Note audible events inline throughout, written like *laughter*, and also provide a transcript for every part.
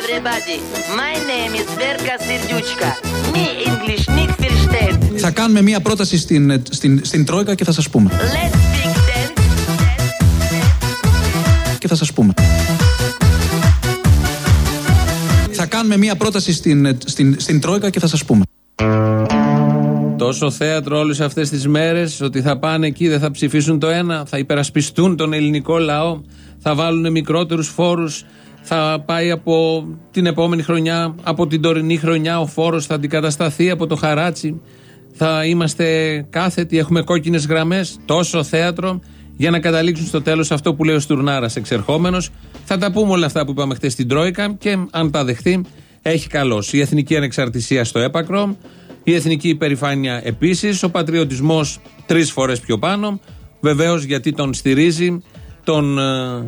everybody. My name is Verka Serduchka. Me English nicht versteht. Θα κάνουμε μία πρόταση στην, στην, στην Τρόικα και θα σας πούμε. Let's speak dance. Και θα σας πούμε. Θα κάνουμε μία πρόταση στην, στην, στην Τρόικα και θα σας πούμε. Τόσο θέατρο όλες αυτές τις μέρες ότι θα πάνε εκεί, δεν θα ψηφίσουν το ένα, θα υπερασπιστούν τον ελληνικό λαό, θα βάλουν μικρότερους φόρους, θα πάει από την επόμενη χρονιά, από την τωρινή χρονιά, ο φόρος θα αντικατασταθεί από το χαράτσι. Θα είμαστε κάθετοι, έχουμε κόκκινες γραμμές. Τόσο θέατρο για να καταλήξουν στο τέλος αυτό που λέει ο Στουρνάρας εξερχόμενος. Θα τα πούμε όλα αυτά που είπαμε χθε στην Τρόικα και αν τα δεχτεί, έχει καλώ. Η εθνική ανεξαρτησία στο έπακρο, η εθνική υπερηφάνεια επίσης, ο πατριωτισμός τρεις φορές πιο πάνω. Βεβαίως γιατί τον στηρίζει, τον ε,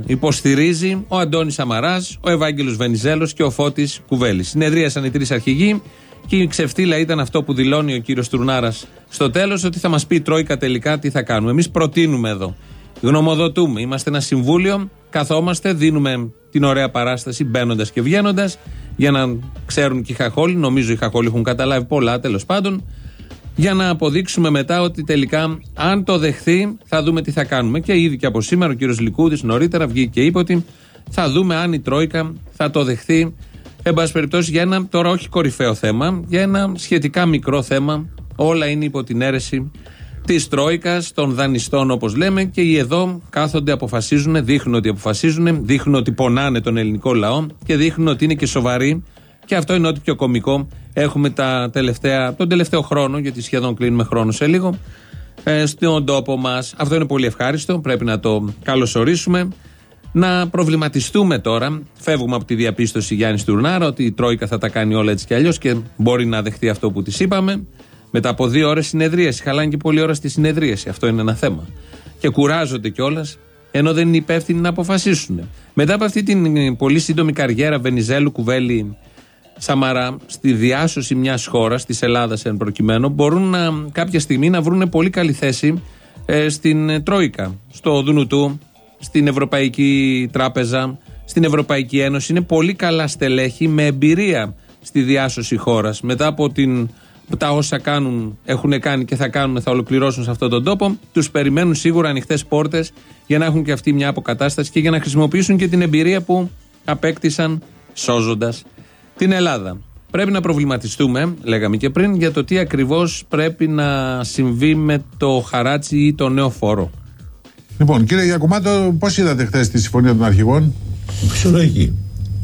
υποστηρίζει ο Αντώνης Σαμαράς, ο Ευάγγελος Βενιζέλος και ο Φώτης Κουβέλης. Συνεδρίασαν οι τρεις αρχηγοί και η ξεφτύλα ήταν αυτό που δηλώνει ο κύριος Τουρνάρας στο τέλος ότι θα μας πει η Τρόικα τελικά τι θα κάνουμε. Εμείς προτείνουμε εδώ, γνωμοδοτούμε, είμαστε ένα συμβούλιο, καθόμαστε, δίνουμε την ωραία παράσταση μπαίνοντας και βγαίνοντας για να ξέρουν και οι χαχόλοι, νομίζω οι χαχόλοι έχουν καταλάβει πολλά τέλος πάντων για να αποδείξουμε μετά ότι τελικά αν το δεχθεί θα δούμε τι θα κάνουμε. Και ήδη και από σήμερα ο κύριος Λικούδης νωρίτερα βγήκε και είπε ότι θα δούμε αν η Τρόικα θα το δεχθεί εν πάση περιπτώσει για ένα τώρα όχι κορυφαίο θέμα, για ένα σχετικά μικρό θέμα. Όλα είναι υπό την αίρεση της Τρόικας, των δανειστών όπως λέμε, και οι εδώ κάθονται, αποφασίζουν, δείχνουν ότι αποφασίζουν, δείχνουν ότι πονάνε τον ελληνικό λαό και δείχνουν ότι είναι και σοβαροί. Και αυτό είναι ό,τι πιο κωμικό έχουμε τα τελευταία, τον τελευταίο χρόνο, γιατί σχεδόν κλείνουμε χρόνο σε λίγο, ε, στον τόπο μας. Αυτό είναι πολύ ευχάριστο, πρέπει να το καλωσορίσουμε. Να προβληματιστούμε τώρα. Φεύγουμε από τη διαπίστωση Γιάννης Τουρνάρα ότι η Τρόικα θα τα κάνει όλα έτσι κι αλλιώς και μπορεί να δεχτεί αυτό που της είπαμε. Μετά από δύο ώρες συνεδρίαση. Χαλάνε και πολλή ώρα στη συνεδρίαση. Αυτό είναι ένα θέμα. Και κουράζονται κιόλας, ενώ δεν είναι υπεύθυνοι να αποφασίσουν. Μετά από αυτή την πολύ σύντομη καριέρα Βενιζέλου Κουβέλη Σαμαρά στη διάσωση μιας χώρας, της Ελλάδας εν προκειμένου, μπορούν να, κάποια στιγμή να βρουν πολύ καλή θέση ε, στην Τρόικα, στο Δουνουτού, στην Ευρωπαϊκή Τράπεζα, στην Ευρωπαϊκή Ένωση. Είναι πολύ καλά στελέχη με εμπειρία στη διάσωση χώρας. Μετά από την, τα όσα κάνουν, έχουν κάνει και θα κάνουν, θα ολοκληρώσουν σε αυτόν τον τόπο, τους περιμένουν σίγουρα ανοιχτές πόρτες για να έχουν και αυτοί μια αποκατάσταση και για να χρησιμοποιήσουν και την εμπειρία που απέκτησαν σώζοντας την Ελλάδα. Πρέπει να προβληματιστούμε, λέγαμε και πριν, για το τι ακριβώς πρέπει να συμβεί με το χαράτσι ή το νέο φόρο. Λοιπόν, κύριε Γιακουμάτο, πώς είδατε χθες τη συμφωνία των αρχηγών, Φυσιολογική.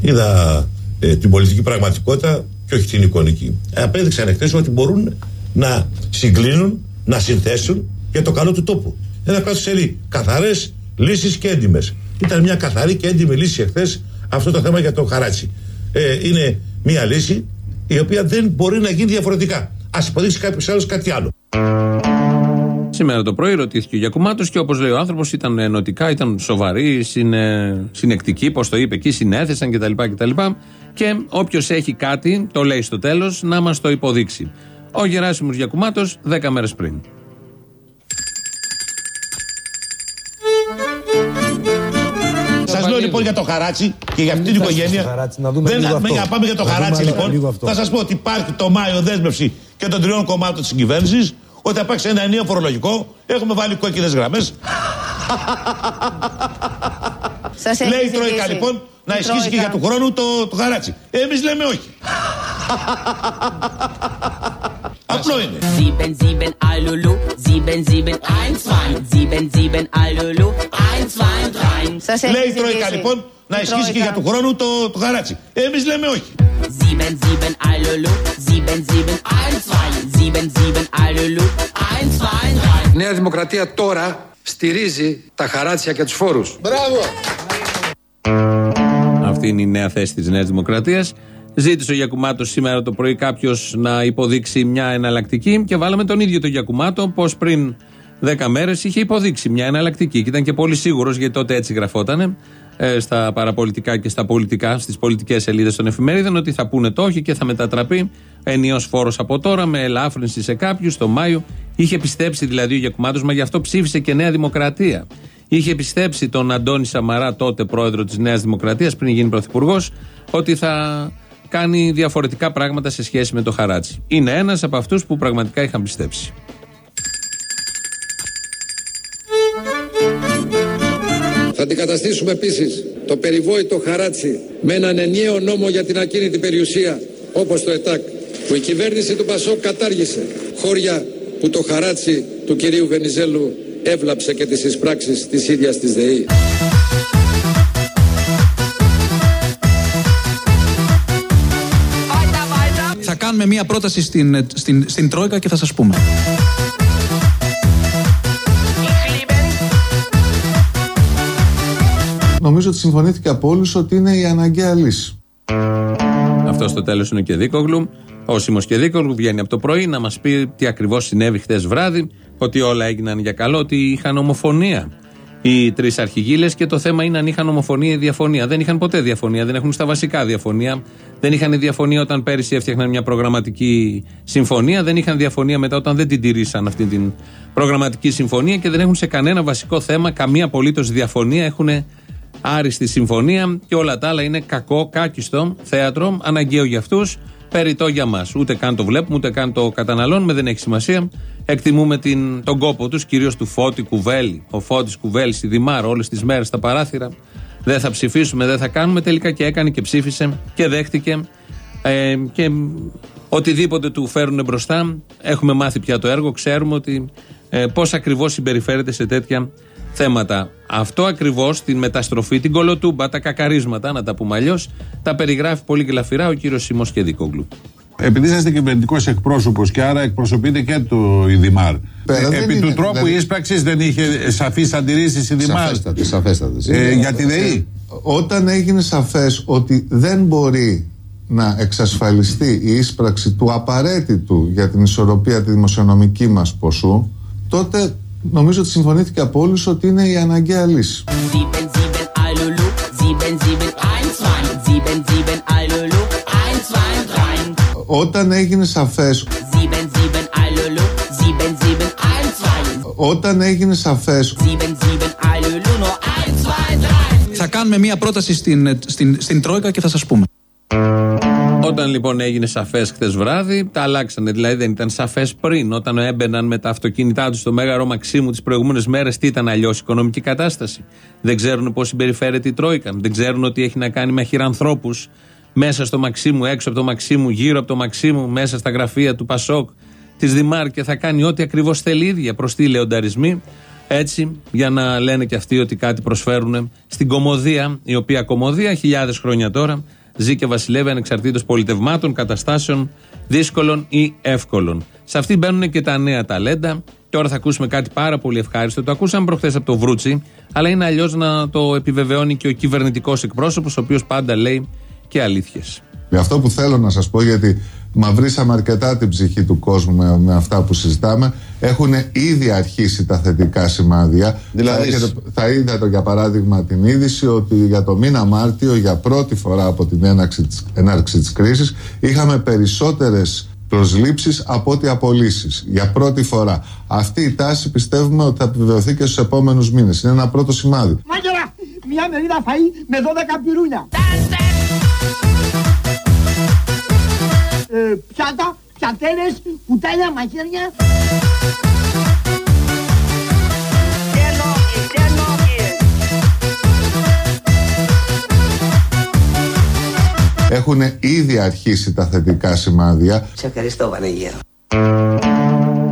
Είδα ε, την πολιτική πραγματικότητα και όχι την εικονική. Ε, απέδειξαν εχθέ ότι μπορούν να συγκλίνουν, να συνθέσουν για το καλό του τόπου. Ένα κράτος θέλει καθαρές λύσεις και έντιμες. Ήταν μια καθαρή και έντιμη λύση εχθέ αυτό το θέμα για το χαράτσι. Ε, είναι μια λύση η οποία δεν μπορεί να γίνει διαφορετικά. Α υποδείξει κάποιος άλλος κάτι άλλο. Σήμερα το πρωί ρωτήθηκε ο Γιακουμάτος και όπως λέει ο άνθρωπος ήταν ενωτικά, ήταν σοβαροί, συνε, συνεκτικοί, πώς το είπε εκεί, συνέθεσαν κτλ. κτλ. Και όποιος έχει κάτι, το λέει στο τέλος, να μας το υποδείξει. Ο Γεράσιμος Γιακουμάτος 10 μέρες πριν. Λέω λοιπόν για το χαράτσι και για αυτή την οικογένεια. χαράτσι, να δούμε Δεν λίγο αυτό. για πάμε για το Να δούμε χαράτσι λίγο λοιπόν. αυτό. Θα σας πω ότι υπάρχει το Μάιο δέσμευση και των τριών κομμάτων της κυβέρνησης ότι θα υπάρξει ένα ενίο φορολογικό. Έχουμε βάλει κόκκινες γραμμές. *laughs* Σας έχει Λέει η Τρόικα ζητήσει. λοιπόν να Η ισχύσει και Τρόικα. για του χρόνου το, το χαράτσι. Εμείς λέμε όχι. *laughs* Απλό είναι. 7-7 Alulu, 7-7 1-2, 7-7 Alulu, 1-2-3. Σας έχει Λέει η ζητήσει. Τρόικα λοιπόν να Η ισχύσει και Τρόικα. για του χρόνου το, το χαράτσι. Εμείς λέμε όχι. 7-7 Alulu, 7-7 1-2, 7-7 Alulu, 1-2-3. Η Νέα Δημοκρατία τώρα στηρίζει τα χαράτσια και τους φόρους. Αυτή είναι η νέα θέση της Νέας Δημοκρατίας. Ζήτησε ο Γιακουμάτος σήμερα το πρωί κάποιος να υποδείξει μια εναλλακτική και βάλαμε τον ίδιο τον Γιακουμάτο πω πριν 10 μέρες είχε υποδείξει μια εναλλακτική. Και ήταν και πολύ σίγουρος γιατί τότε έτσι γραφότανε ε, στα παραπολιτικά και στα πολιτικά, στις πολιτικές σελίδες των εφημερίδων, ότι θα πούνε το όχι και θα μετατραπεί ενιαίος φόρος από τώρα με ελάφρυνση σε κάποιους το Μάιο. Είχε πιστέψει δηλαδή ο Γιακουμάτος, μα γι' αυτό ψήφισε και Νέα Δημοκρατία. είχε πιστέψει τον Αντώνη Σαμαρά, τότε πρόεδρο της Νέας Δημοκρατίας, πριν γίνει πρωθυπουργός, ότι θα κάνει διαφορετικά πράγματα σε σχέση με το χαράτσι. Είναι ένας από αυτούς που πραγματικά είχαν πιστέψει. Θα αντικαταστήσουμε επίσης το περιβόητο χαράτσι με έναν ενιαίο νόμο για την ακίνητη περιουσία όπως το ΕΤΑΚ που η κυβέρνηση του Πασόκ κατάργησε χώρια που το χαράτσι του κυρίου Βενιζέλου έβλαψε και τις εισπράξεις της ίδιας της ΔΕΗ. Θα κάνουμε μια πρόταση στην, στην, στην Τρόικα και θα σας πούμε. Νομίζω ότι συμφωνήθηκε από όλους ότι είναι η αναγκαία λύση. Αυτό στο τέλος είναι ο Κεδίκογλου. Ο Σίμω Κεδίκογλου βγαίνει από το πρωί να μας πει τι ακριβώς συνέβη χθες βράδυ, ότι όλα έγιναν για καλό, ότι είχαν ομοφωνία οι τρεις αρχηγίλε και το θέμα είναι αν είχαν ομοφωνία ή διαφωνία. Δεν είχαν ποτέ διαφωνία, δεν έχουν στα βασικά διαφωνία. Δεν είχαν διαφωνία όταν πέρυσι έφτιαχναν μια προγραμματική συμφωνία, δεν είχαν διαφωνία μετά όταν δεν την τηρήσαν αυτή την προγραμματική συμφωνία και δεν έχουν σε κανένα βασικό θέμα καμία απολύτως διαφωνία. Έχουν άριστη συμφωνία και όλα τα άλλα είναι κακό, κάκιστο θέατρο, αναγκαίο για αυτούς, περιττό για μας. Ούτε καν το βλέπουμε, ούτε καν το καταναλώνουμε, δεν έχει σημασία. Εκτιμούμε την, τον κόπο τους, κυρίως του Φώτη Κουβέλη. Ο Φώτης Κουβέλη, η Δημάρ, όλες τις μέρες στα παράθυρα. Δεν θα ψηφίσουμε, δεν θα κάνουμε. Τελικά και έκανε και ψήφισε και δέχτηκε. Ε, και οτιδήποτε του φέρουν μπροστά, έχουμε μάθει πια το έργο, ξέρουμε ότι ε, πώς ακριβώς συμπεριφέρεται σε τέτοια θέματα. Αυτό ακριβώς, την μεταστροφή, την κολοτούμπα, τα κακαρίσματα, να τα πούμε αλλιώς, τα περιγράφει πολύ γλαφυρά ο κύριος Σιμός Κεδικόγλου. Επειδή είσαστε κυβερνητικός εκπρόσωπος και άρα εκπροσωπείτε και το Ιδημάρ. Πέρα, δεν Επί είναι, του τρόπου δηλαδή- ίσπραξης δεν είχε σαφείς αντιρρήσεις η Δημάρ. Σαφέστατες, σαφέστατες. Ε, για τη ΔΕΗ; Όταν έγινε σαφές ότι δεν μπορεί να εξασφαλιστεί η ίσπραξη του απαραίτητου για την ισορροπία τη δημοσιονομική μας ποσού, τότε νομίζω ότι συμφωνήθηκε από όλους ότι είναι η αναγκαία λύση. 7-7 Alulu, 7-7 1-2, 7-7 Alulu, 1-2-3. Όταν έγινε σαφές 7-7 Alulu, 7-7 1-2, όταν έγινε σαφές 7-7 Alulu, no 1-2-3. Θα κάνουμε μια πρόταση στην, στην, στην Τρόικα και θα σας πούμε. Όταν λοιπόν έγινε σαφές χθες βράδυ, τα αλλάξανε. Δηλαδή δεν ήταν σαφές πριν. Όταν έμπαιναν με τα αυτοκίνητά τους στο Μέγαρο Μαξίμου τις προηγούμενες μέρες, τι ήταν αλλιώς η οικονομική κατάσταση. Δεν ξέρουν πώς συμπεριφέρεται η Τρόικα. Δεν ξέρουν ότι έχει να κάνει με αχυρανθρώπους μέσα στο Μαξίμου, έξω από το Μαξίμου, γύρω από το Μαξίμου, μέσα στα γραφεία του Πασόκ, της Δημάρ και θα κάνει ό,τι ακριβώς θέλει η ίδια προς τι λεονταρισμοί. Έτσι, για να λένε και αυτοί ότι κάτι προσφέρουν στην κομμωδία, η οποία κομμωδία χιλιάδες χρόνια τώρα ζει και βασιλεύει ανεξαρτήτως πολιτευμάτων, καταστάσεων δύσκολων ή εύκολων. Σε αυτή μπαίνουν και τα νέα ταλέντα. Τώρα θα ακούσουμε κάτι πάρα πολύ ευχάριστο. Το ακούσαμε προχθές από το Βρούτσι, αλλά είναι αλλιώς να το επιβεβαιώνει και ο κυβερνητικός εκπρόσωπος, ο οποίος πάντα λέει και αλήθειες. Με αυτό που θέλω να σας πω γιατί μαυρίσαμε αρκετά την ψυχή του κόσμου με, με αυτά που συζητάμε. Έχουν ήδη αρχίσει τα θετικά σημάδια. Δηλαδή- θα, έχετε- θα είδατε για παράδειγμα την είδηση ότι για το μήνα Μάρτιο για πρώτη φορά από την έναρξη της, έναρξη της κρίσης είχαμε περισσότερες προσλήψεις από ό,τι απολύσεις για πρώτη φορά. Αυτή η τάση πιστεύουμε ότι θα επιβεβαιωθεί και στους επόμενους μήνες. Είναι ένα πρώτο σημάδι. Μάγερα, μια μερίδα φαΐ με 12 πυρούνια. Ε, πιάτα, πιατέλες, κουτάλια, μαχαίρια. έχουν ήδη αρχίσει τα θετικά σημάδια Σε ευχαριστώ Βανεγέρο.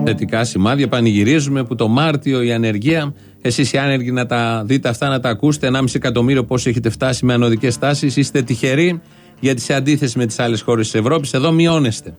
Θετικά σημάδια πανηγυρίζουμε που το Μάρτιο η ανεργία. Εσείς οι άνεργοι να τα δείτε αυτά, να τα ακούσετε. 1,5 εκατομμύριο πόσοι έχετε φτάσει με ανωδικές τάσεις. Είστε τυχεροί γιατί σε αντίθεση με τις άλλες χώρες της Ευρώπης, εδώ μειώνεστε.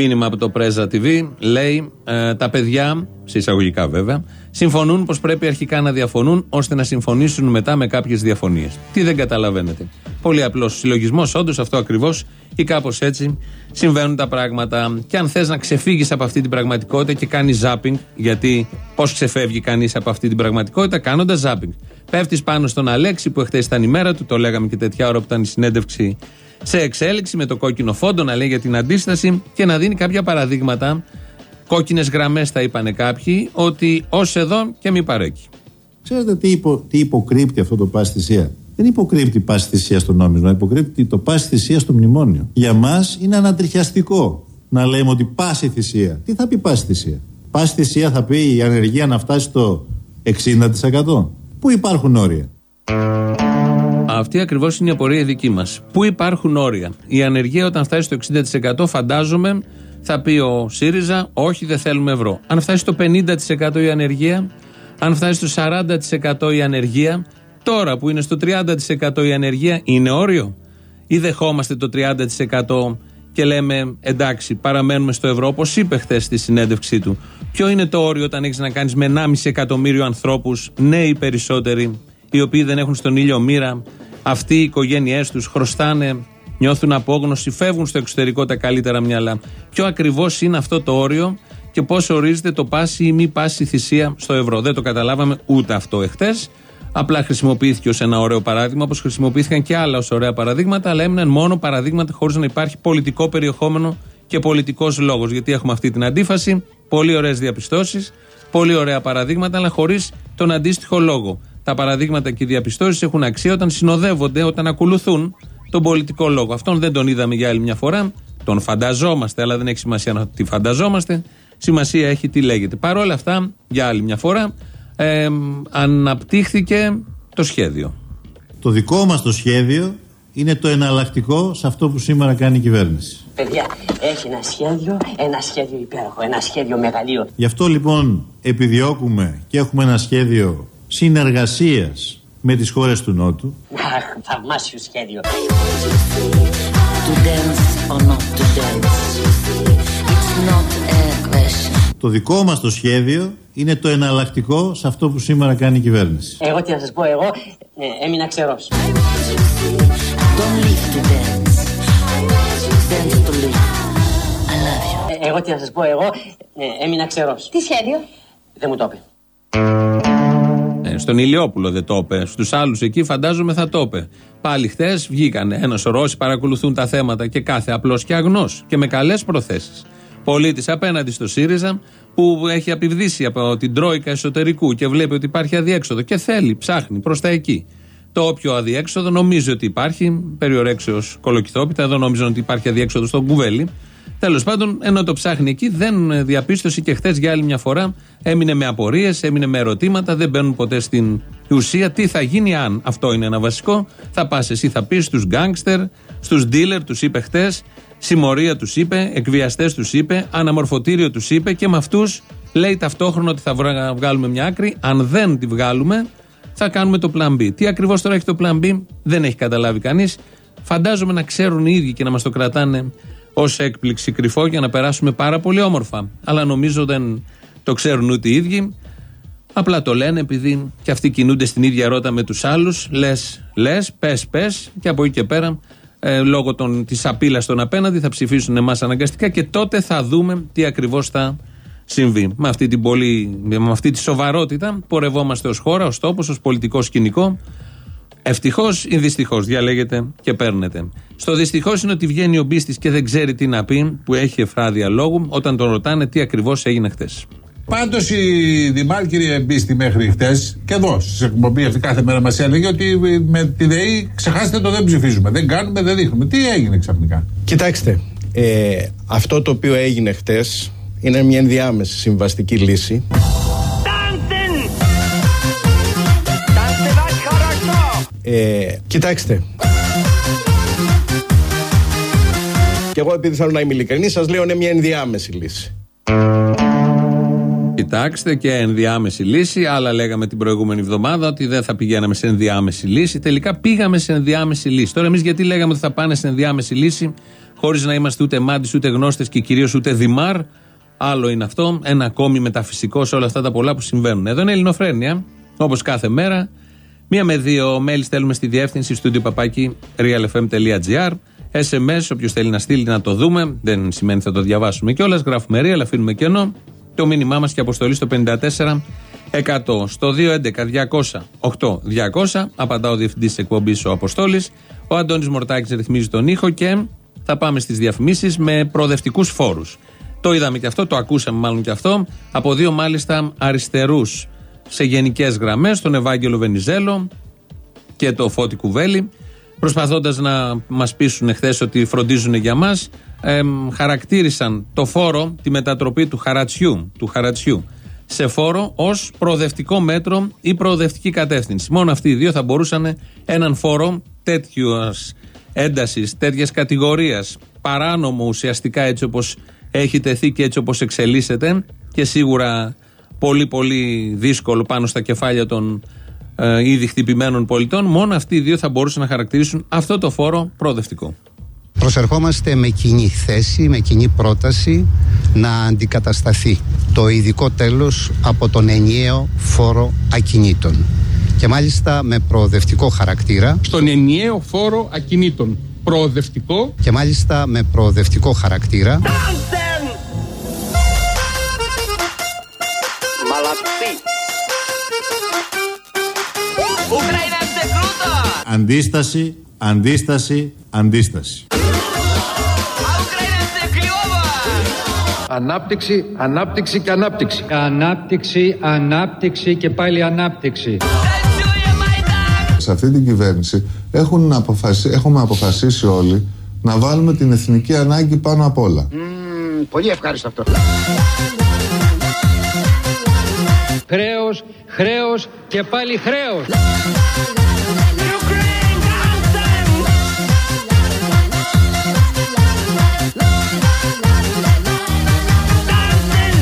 Μήνυμα από το Πρέζα TV λέει ε, τα παιδιά, σε εισαγωγικά βέβαια, συμφωνούν πως πρέπει αρχικά να διαφωνούν ώστε να συμφωνήσουν μετά με κάποιες διαφωνίες. Τι δεν καταλαβαίνετε. Πολύ απλός συλλογισμός, όντως αυτό ακριβώς ή κάπως έτσι συμβαίνουν τα πράγματα. Και αν θες να ξεφύγεις από αυτή την πραγματικότητα και κάνεις zapping, γιατί πώς ξεφεύγει κανείς από αυτή την πραγματικότητα, κάνοντας zapping. Πέφτεις πάνω στον Αλέξη που εχθές ήταν η μέρα του, το λέγαμε και τέτοια ώρα που ήταν η συνέντευξη σε εξέλιξη με το κόκκινο φόντο να λέει για την αντίσταση και να δίνει κάποια παραδείγματα. Κόκκινες γραμμές θα είπανε κάποιοι, ότι ως εδώ και μη παρέκει. Ξέρετε τι, υπο, τι υποκρύπτει αυτό το πάση θυσία; Δεν υποκρύπτει πάση θυσία στο νόμισμα, υποκρύπτει το πάση θυσία στο μνημόνιο. Για μας είναι ανατριχιαστικό να λέμε ότι πάση θυσία. Τι θα πει πάση θυσία; Πάση θυσία θα πει η ανεργία να φτάσει στο 60%. Πού υπάρχουν όρια; Αυτή ακριβώς είναι η απορία δική μας. Πού υπάρχουν όρια; Η ανεργία όταν φτάσει στο 60% φαντάζομαι θα πει ο ΣΥΡΙΖΑ, όχι δεν θέλουμε ευρώ. Αν φτάσει στο 50% η ανεργία, αν φτάσει στο 40% η ανεργία, τώρα που είναι στο 30% η ανεργία, είναι όριο; Ή δεχόμαστε το 30% και λέμε εντάξει, παραμένουμε στο ευρώ, όπως είπε χθες στη συνέντευξή του. Ποιο είναι το όριο όταν έχεις να κάνεις με 1,5 εκατομμύριο ανθρώπους, νέοι περισσότεροι, οι οποίοι δεν έχουν στον ήλιο μοίρα, αυτοί οι οικογένειές τους χρωστάνε, νιώθουν απόγνωση, φεύγουν στο εξωτερικό τα καλύτερα μυαλά. Ποιο ακριβώς είναι αυτό το όριο και πώς ορίζεται το πάση ή μη πάση θυσία στο ευρώ. Δεν το καταλάβαμε ούτε αυτό εχθές. Απλά χρησιμοποιήθηκε ως ένα ωραίο παράδειγμα, όπως χρησιμοποιήθηκαν και άλλα ως ωραία παραδείγματα, αλλά έμειναν μόνο παραδείγματα χωρίς να υπάρχει πολιτικό περιεχόμενο και πολιτικός λόγος. Γιατί έχουμε αυτή την αντίφαση, πολύ ωραίες διαπιστώσεις, πολύ ωραία παραδείγματα, αλλά χωρίς τον αντίστοιχο λόγο. Τα παραδείγματα και οι διαπιστώσεις έχουν αξία όταν συνοδεύονται, όταν ακολουθούν τον πολιτικό λόγο. Αυτόν δεν τον είδαμε για άλλη μια φορά. Τον φανταζόμαστε, αλλά δεν έχει σημασία να τη φανταζόμαστε. Σημασία έχει τι λέγεται. Παρ' όλα αυτά, για άλλη μια φορά, ε, αναπτύχθηκε το σχέδιο. Το δικό μας το σχέδιο είναι το εναλλακτικό σε αυτό που σήμερα κάνει η κυβέρνηση. Παιδιά, έχει ένα σχέδιο, ένα σχέδιο υπέροχο, ένα σχέδιο μεγαλείο. Γι' αυτό λοιπόν επιδιώκουμε και έχουμε ένα σχέδιο συνεργασίας με τις χώρες του Νότου. Αχ, θαυμάσιο σχέδιο. To dance or not to dance. It's not a question. Το δικό μας το σχέδιο είναι το εναλλακτικό σε αυτό που σήμερα κάνει η κυβέρνηση. Εγώ τι να σας πω, εγώ ε, έμεινα ξερός. Don't live to dance. Dance to live. I love you. Ε, εγώ τι να σας πω, εγώ ε, έμεινα ξερός. Τι σχέδιο; Δεν μου το είπε. Ε, στον Ηλιόπουλο δεν το είπε. Στους άλλους εκεί φαντάζομαι θα το είπε. Πάλι χθες βγήκαν ένας σωρό όσοι παρακολουθούν τα θέματα και κάθε απλός και αγνός και με καλές προθέσεις. Πολίτης απέναντι στο ΣΥΡΙΖΑ που έχει απειβδίσει από την Τρόικα εσωτερικού και βλέπει ότι υπάρχει αδιέξοδο και θέλει, ψάχνει προς τα εκεί. Το όποιο αδιέξοδο νομίζει ότι υπάρχει, περιορέξεως κολοκυθόπιτα, εδώ νόμιζαν ότι υπάρχει αδιέξοδο στον κουβέλι. Τέλος πάντων, ενώ το ψάχνει εκεί, δεν διαπίστωσε και χθες για άλλη μια φορά έμεινε με απορίες, έμεινε με ερωτήματα, δεν μπαίνουν ποτέ στην ουσία. Τι θα γίνει αν, αυτό είναι ένα βασικό, θα πας εσύ, θα πεις στους γκάγκστερ, στους ντίλερ, τους είπε χθες, συμμορία τους είπε, εκβιαστές τους είπε, αναμορφωτήριο τους είπε και με αυτούς λέει ταυτόχρονα ότι θα βγα- βγάλουμε μια άκρη. Αν δεν τη βγάλουμε, θα κάνουμε το plan B. Τι ακριβώς τώρα έχει το plan B, δεν έχει καταλάβει κανείς. Φαντάζομαι να ξέρουν οι ίδιοι και να μας το κρατάνε ως έκπληξη κρυφό για να περάσουμε πάρα πολύ όμορφα. Αλλά νομίζω δεν το ξέρουν ούτε οι ίδιοι. Απλά το λένε επειδή και αυτοί κινούνται στην ίδια ρότα με τους άλλους. Λες, λες, πες, πες και από εκεί και πέρα, ε, λόγω της απειλή των απέναντι, θα ψηφίσουν εμάς αναγκαστικά και τότε θα δούμε τι ακριβώς θα συμβεί. Με αυτή, την πολύ, με αυτή τη σοβαρότητα πορευόμαστε ως χώρα, ως τόπος, ως πολιτικό σκηνικό. Ευτυχώς ή δυστυχώς, διαλέγετε και παίρνετε. Στο δυστυχώς είναι ότι βγαίνει ο Μπίστης και δεν ξέρει τι να πει, που έχει εφράδια λόγου, όταν τον ρωτάνε τι ακριβώς έγινε χθε. Πάντως η Δημάρ, κύριε Μπίστη, μέχρι χτες και εδώ στις εκπομπή αυτή κάθε μέρα μας έλεγε ότι με τη ΔΕΗ ξεχάστε το δεν ψηφίζουμε. Δεν κάνουμε, δεν δείχνουμε. Τι έγινε ξαφνικά; Κοιτάξτε, ε, αυτό το οποίο έγινε χτες είναι μια ενδιάμεση συμβαστική λύση. Ε, κοιτάξτε. Και εγώ επειδή θέλω να είμαι ειλικρινής σας λέω είναι μια ενδιάμεση λύση. Κοιτάξτε και ενδιάμεση λύση. Άλλα λέγαμε την προηγούμενη εβδομάδα ότι δεν θα πηγαίναμε σε ενδιάμεση λύση. Τελικά πήγαμε σε ενδιάμεση λύση. Τώρα, εμείς γιατί λέγαμε ότι θα πάνε σε ενδιάμεση λύση, χωρίς να είμαστε ούτε μάντις, ούτε γνώστες και κυρίως ούτε δημάρ. Άλλο είναι αυτό. Ένα ακόμη μεταφυσικό σε όλα αυτά τα πολλά που συμβαίνουν. Εδώ είναι Ελληνοφρένια, όπως κάθε μέρα. Μία με δύο μέλη στέλνουμε στη διεύθυνση στούντιο παπάκι realfm.gr. SMS, όποιος θέλει να στείλει να το δούμε. Δεν σημαίνει θα το διαβάσουμε κιόλας. Γράφουμε real, αφήνουμε κενό. Το μήνυμά μας και αποστολή στο 54 100. Στο 211 200 8200 απαντά ο διευθυντής της εκπομπής ο Αποστόλης. Ο Αντώνης Μορτάκης ρυθμίζει τον ήχο και θα πάμε στις διαφημίσεις με προοδευτικούς φόρους. Το είδαμε και αυτό, το ακούσαμε μάλλον και αυτό, από δύο μάλιστα αριστερούς σε γενικές γραμμές τον Ευάγγελο Βενιζέλο και το Φώτη Κουβέλη, προσπαθώντας να μας πείσουν χθες ότι φροντίζουν για μας. χαρακτήρισαν το φόρο, τη μετατροπή του χαρατσιού, του χαρατσιού σε φόρο ως προοδευτικό μέτρο ή προοδευτική κατεύθυνση. Μόνο αυτοί οι δύο θα μπορούσαν έναν φόρο τέτοιου έντασης, τέτοιας κατηγορίας, παράνομο ουσιαστικά έτσι όπως έχει τεθεί και έτσι όπως εξελίσσεται και σίγουρα πολύ πολύ δύσκολο πάνω στα κεφάλια των ε, ήδη χτυπημένων πολιτών, μόνο αυτοί οι δύο θα μπορούσαν να χαρακτηρίσουν αυτό το φόρο προοδευτικό. Προσερχόμαστε με κοινή θέση, με κοινή πρόταση να αντικατασταθεί το ειδικό τέλος από τον ενιαίο φόρο ακινήτων. Και μάλιστα με προοδευτικό χαρακτήρα. Στον ενιαίο φόρο ακινήτων. Προοδευτικό. Και μάλιστα με προοδευτικό χαρακτήρα Αντίσταση, αντίσταση, αντίσταση. Ανάπτυξη, ανάπτυξη και ανάπτυξη. Ανάπτυξη, ανάπτυξη και πάλι ανάπτυξη. Σε αυτή την κυβέρνηση έχουν αποφασί... έχουμε αποφασίσει όλοι να βάλουμε την εθνική ανάγκη πάνω απ' όλα. πολύ ευχάριστο αυτό. Χρέος, χρέος και πάλι χρέος.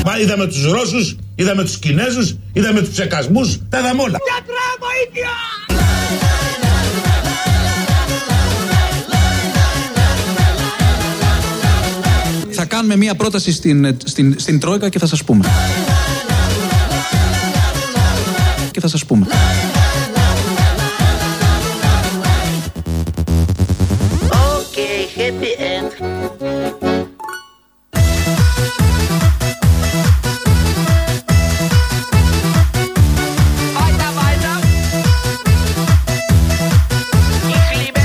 Μα είδαμε τους Ρώσους, είδαμε τους Κινέζους, είδαμε τους ψεκασμούς, τα είδαμε όλα. Θα κάνουμε μία πρόταση στην, στην, στην Τρόικα και θα σας πούμε. Και θα σας πούμε. Okay, happy end. Weiter, weiter. Ich liebe.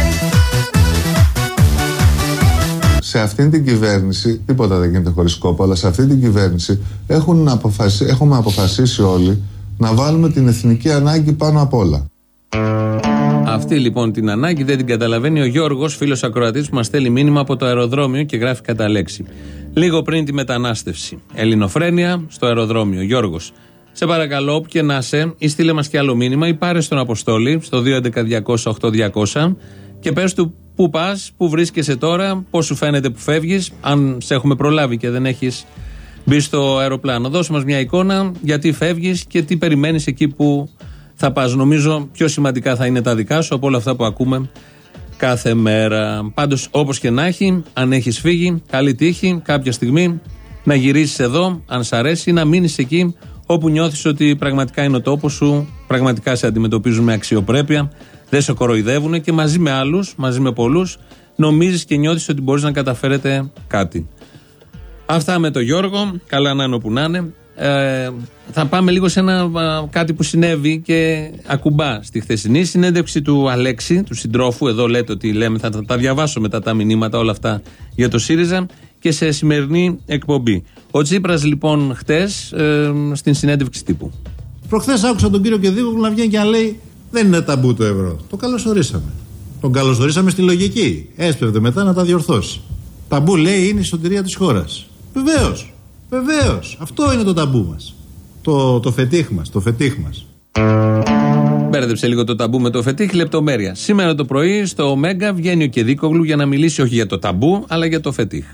Σε αυτήν την κυβέρνηση, τίποτα δεν γίνεται χωρίς κόπο, αλλά σε αυτήν την κυβέρνηση έχουν αποφασί... έχουμε αποφασίσει όλοι να βάλουμε την εθνική ανάγκη πάνω απ' όλα. Αυτή λοιπόν την ανάγκη δεν την καταλαβαίνει ο Γιώργος, φίλος ακροατής, που μας στέλνει μήνυμα από το αεροδρόμιο και γράφει κατά λέξη. Λίγο πριν τη μετανάστευση. Ελληνοφρένεια στο αεροδρόμιο. Γιώργος. Σε παρακαλώ, όπου και να είσαι, ή στείλε μας και άλλο μήνυμα, ή πάρε στον Αποστόλη στο 211-200-8200 και πες του πού πας, πού βρίσκεσαι τώρα, πώς σου φαίνεται που φεύγεις, αν σε έχουμε προλάβει και δεν έχεις μπει στο αεροπλάνο. Δώσε μας μια εικόνα γιατί φεύγεις και τι περιμένεις εκεί που θα πας. Νομίζω πιο σημαντικά θα είναι τα δικά σου από όλα αυτά που ακούμε κάθε μέρα. Πάντως, όπως και να έχει, αν έχεις φύγει, καλή τύχη κάποια στιγμή να γυρίσεις εδώ, αν σ' αρέσει, να μείνεις εκεί όπου νιώθεις ότι πραγματικά είναι ο τόπος σου, πραγματικά σε αντιμετωπίζουν με αξιοπρέπεια, δεν σε κοροϊδεύουν και μαζί με άλλους, μαζί με πολλούς, νομίζεις και νιώθεις ότι μπορείς να καταφέρετε κάτι. Αυτά με τον Γιώργο. Καλά να είναι όπου να είναι. Ε, θα πάμε λίγο σε ένα α, κάτι που συνέβη και ακουμπά στη χθεσινή συνέντευξη του Αλέξη, του συντρόφου. Εδώ λέτε ότι λέμε, θα τα, τα διαβάσω μετά τα μηνύματα όλα αυτά για το ΣΥΡΙΖΑ και σε σημερινή εκπομπή. Ο Τσίπρας λοιπόν χτες ε, στην συνέντευξη τύπου. Προχθές άκουσα τον κύριο Κεδίκογλου να βγαίνει και να λέει Δεν είναι ταμπού το ευρώ. Το καλωσορίσαμε. Τον καλωσορίσαμε στη λογική. Έσπευδε μετά να τα διορθώσει. Ταμπού λέει είναι η σωτηρία της χώρας. Βεβαίως. Βεβαίως. Αυτό είναι το ταμπού μας. Το, το φετίχ μας. Το φετίχ μας. Μπέρδεψε λίγο το ταμπού με το φετίχ, λεπτομέρεια. Σήμερα το πρωί στο Ωμέγα βγαίνει ο Κεδίκογλου για να μιλήσει όχι για το ταμπού, αλλά για το φετίχ.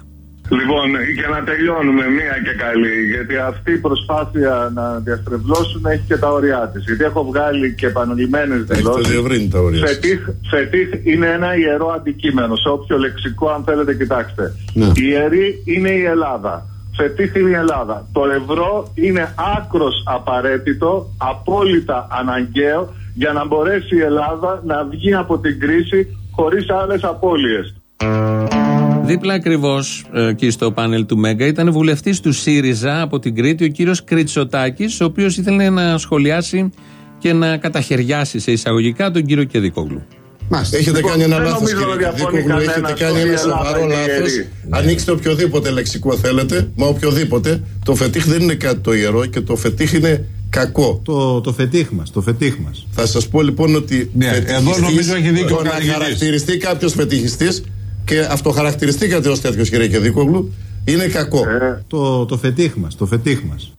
Λοιπόν, για να τελειώνουμε μία και καλή, γιατί αυτή η προσπάθεια να διαστρεβλώσουν έχει και τα ωριά της. Γιατί έχω βγάλει και επανειλημμένε δηλώσεις. διευρύνει τα ωριά. Φετίχ, φετίχ είναι ένα ιερό αντικείμενο. Σε όποιο λεξικό, αν θέλετε, κοιτάξτε. Ναι. Η ιερή είναι η Ελλάδα. Φετίχ είναι η Ελλάδα. Το ευρώ είναι άκρος απαραίτητο, απόλυτα αναγκαίο για να μπορέσει η Ελλάδα να βγει από την κρίση χωρίς άλλες απώλειες. Δίπλα ακριβώς εκεί στο πάνελ του Μέγκα ήταν βουλευτής του ΣΥΡΙΖΑ από την Κρήτη, ο κύριος Κριτσοτάκης, ο οποίος ήθελε να σχολιάσει και να καταχαιριάσει σε εισαγωγικά τον κύριο Κεδικόγλου. Έχετε Λοιπόν, κάνει ένα δεν λάθος, νομίζω κύριε να διαφωνεί Κεδίκογλου. Έχετε κανένας κάνει ότι η ένα Ελλάδα σοβαρό είναι λάθος. ιερή. Ανοίξτε οποιοδήποτε λεξικό θέλετε, μα οποιοδήποτε. Το φετίχ δεν είναι κάτι το ιερό και το φετίχ είναι κακό. Το, το φετίχ μας, το φετίχ μας. Θα σας πω λοιπόν ότι. Ναι, φετιχιστής, εδώ νομίζω έχει δίκιο ο το να καθηγητής. χαρακτηριστεί κάποιος φετιχιστής και αυτοχαρακτηριστήκατε ως τέτοιος κύριε Κεδίκογλου είναι κακό. Το, το φετίχ μας, το φετίχ μας.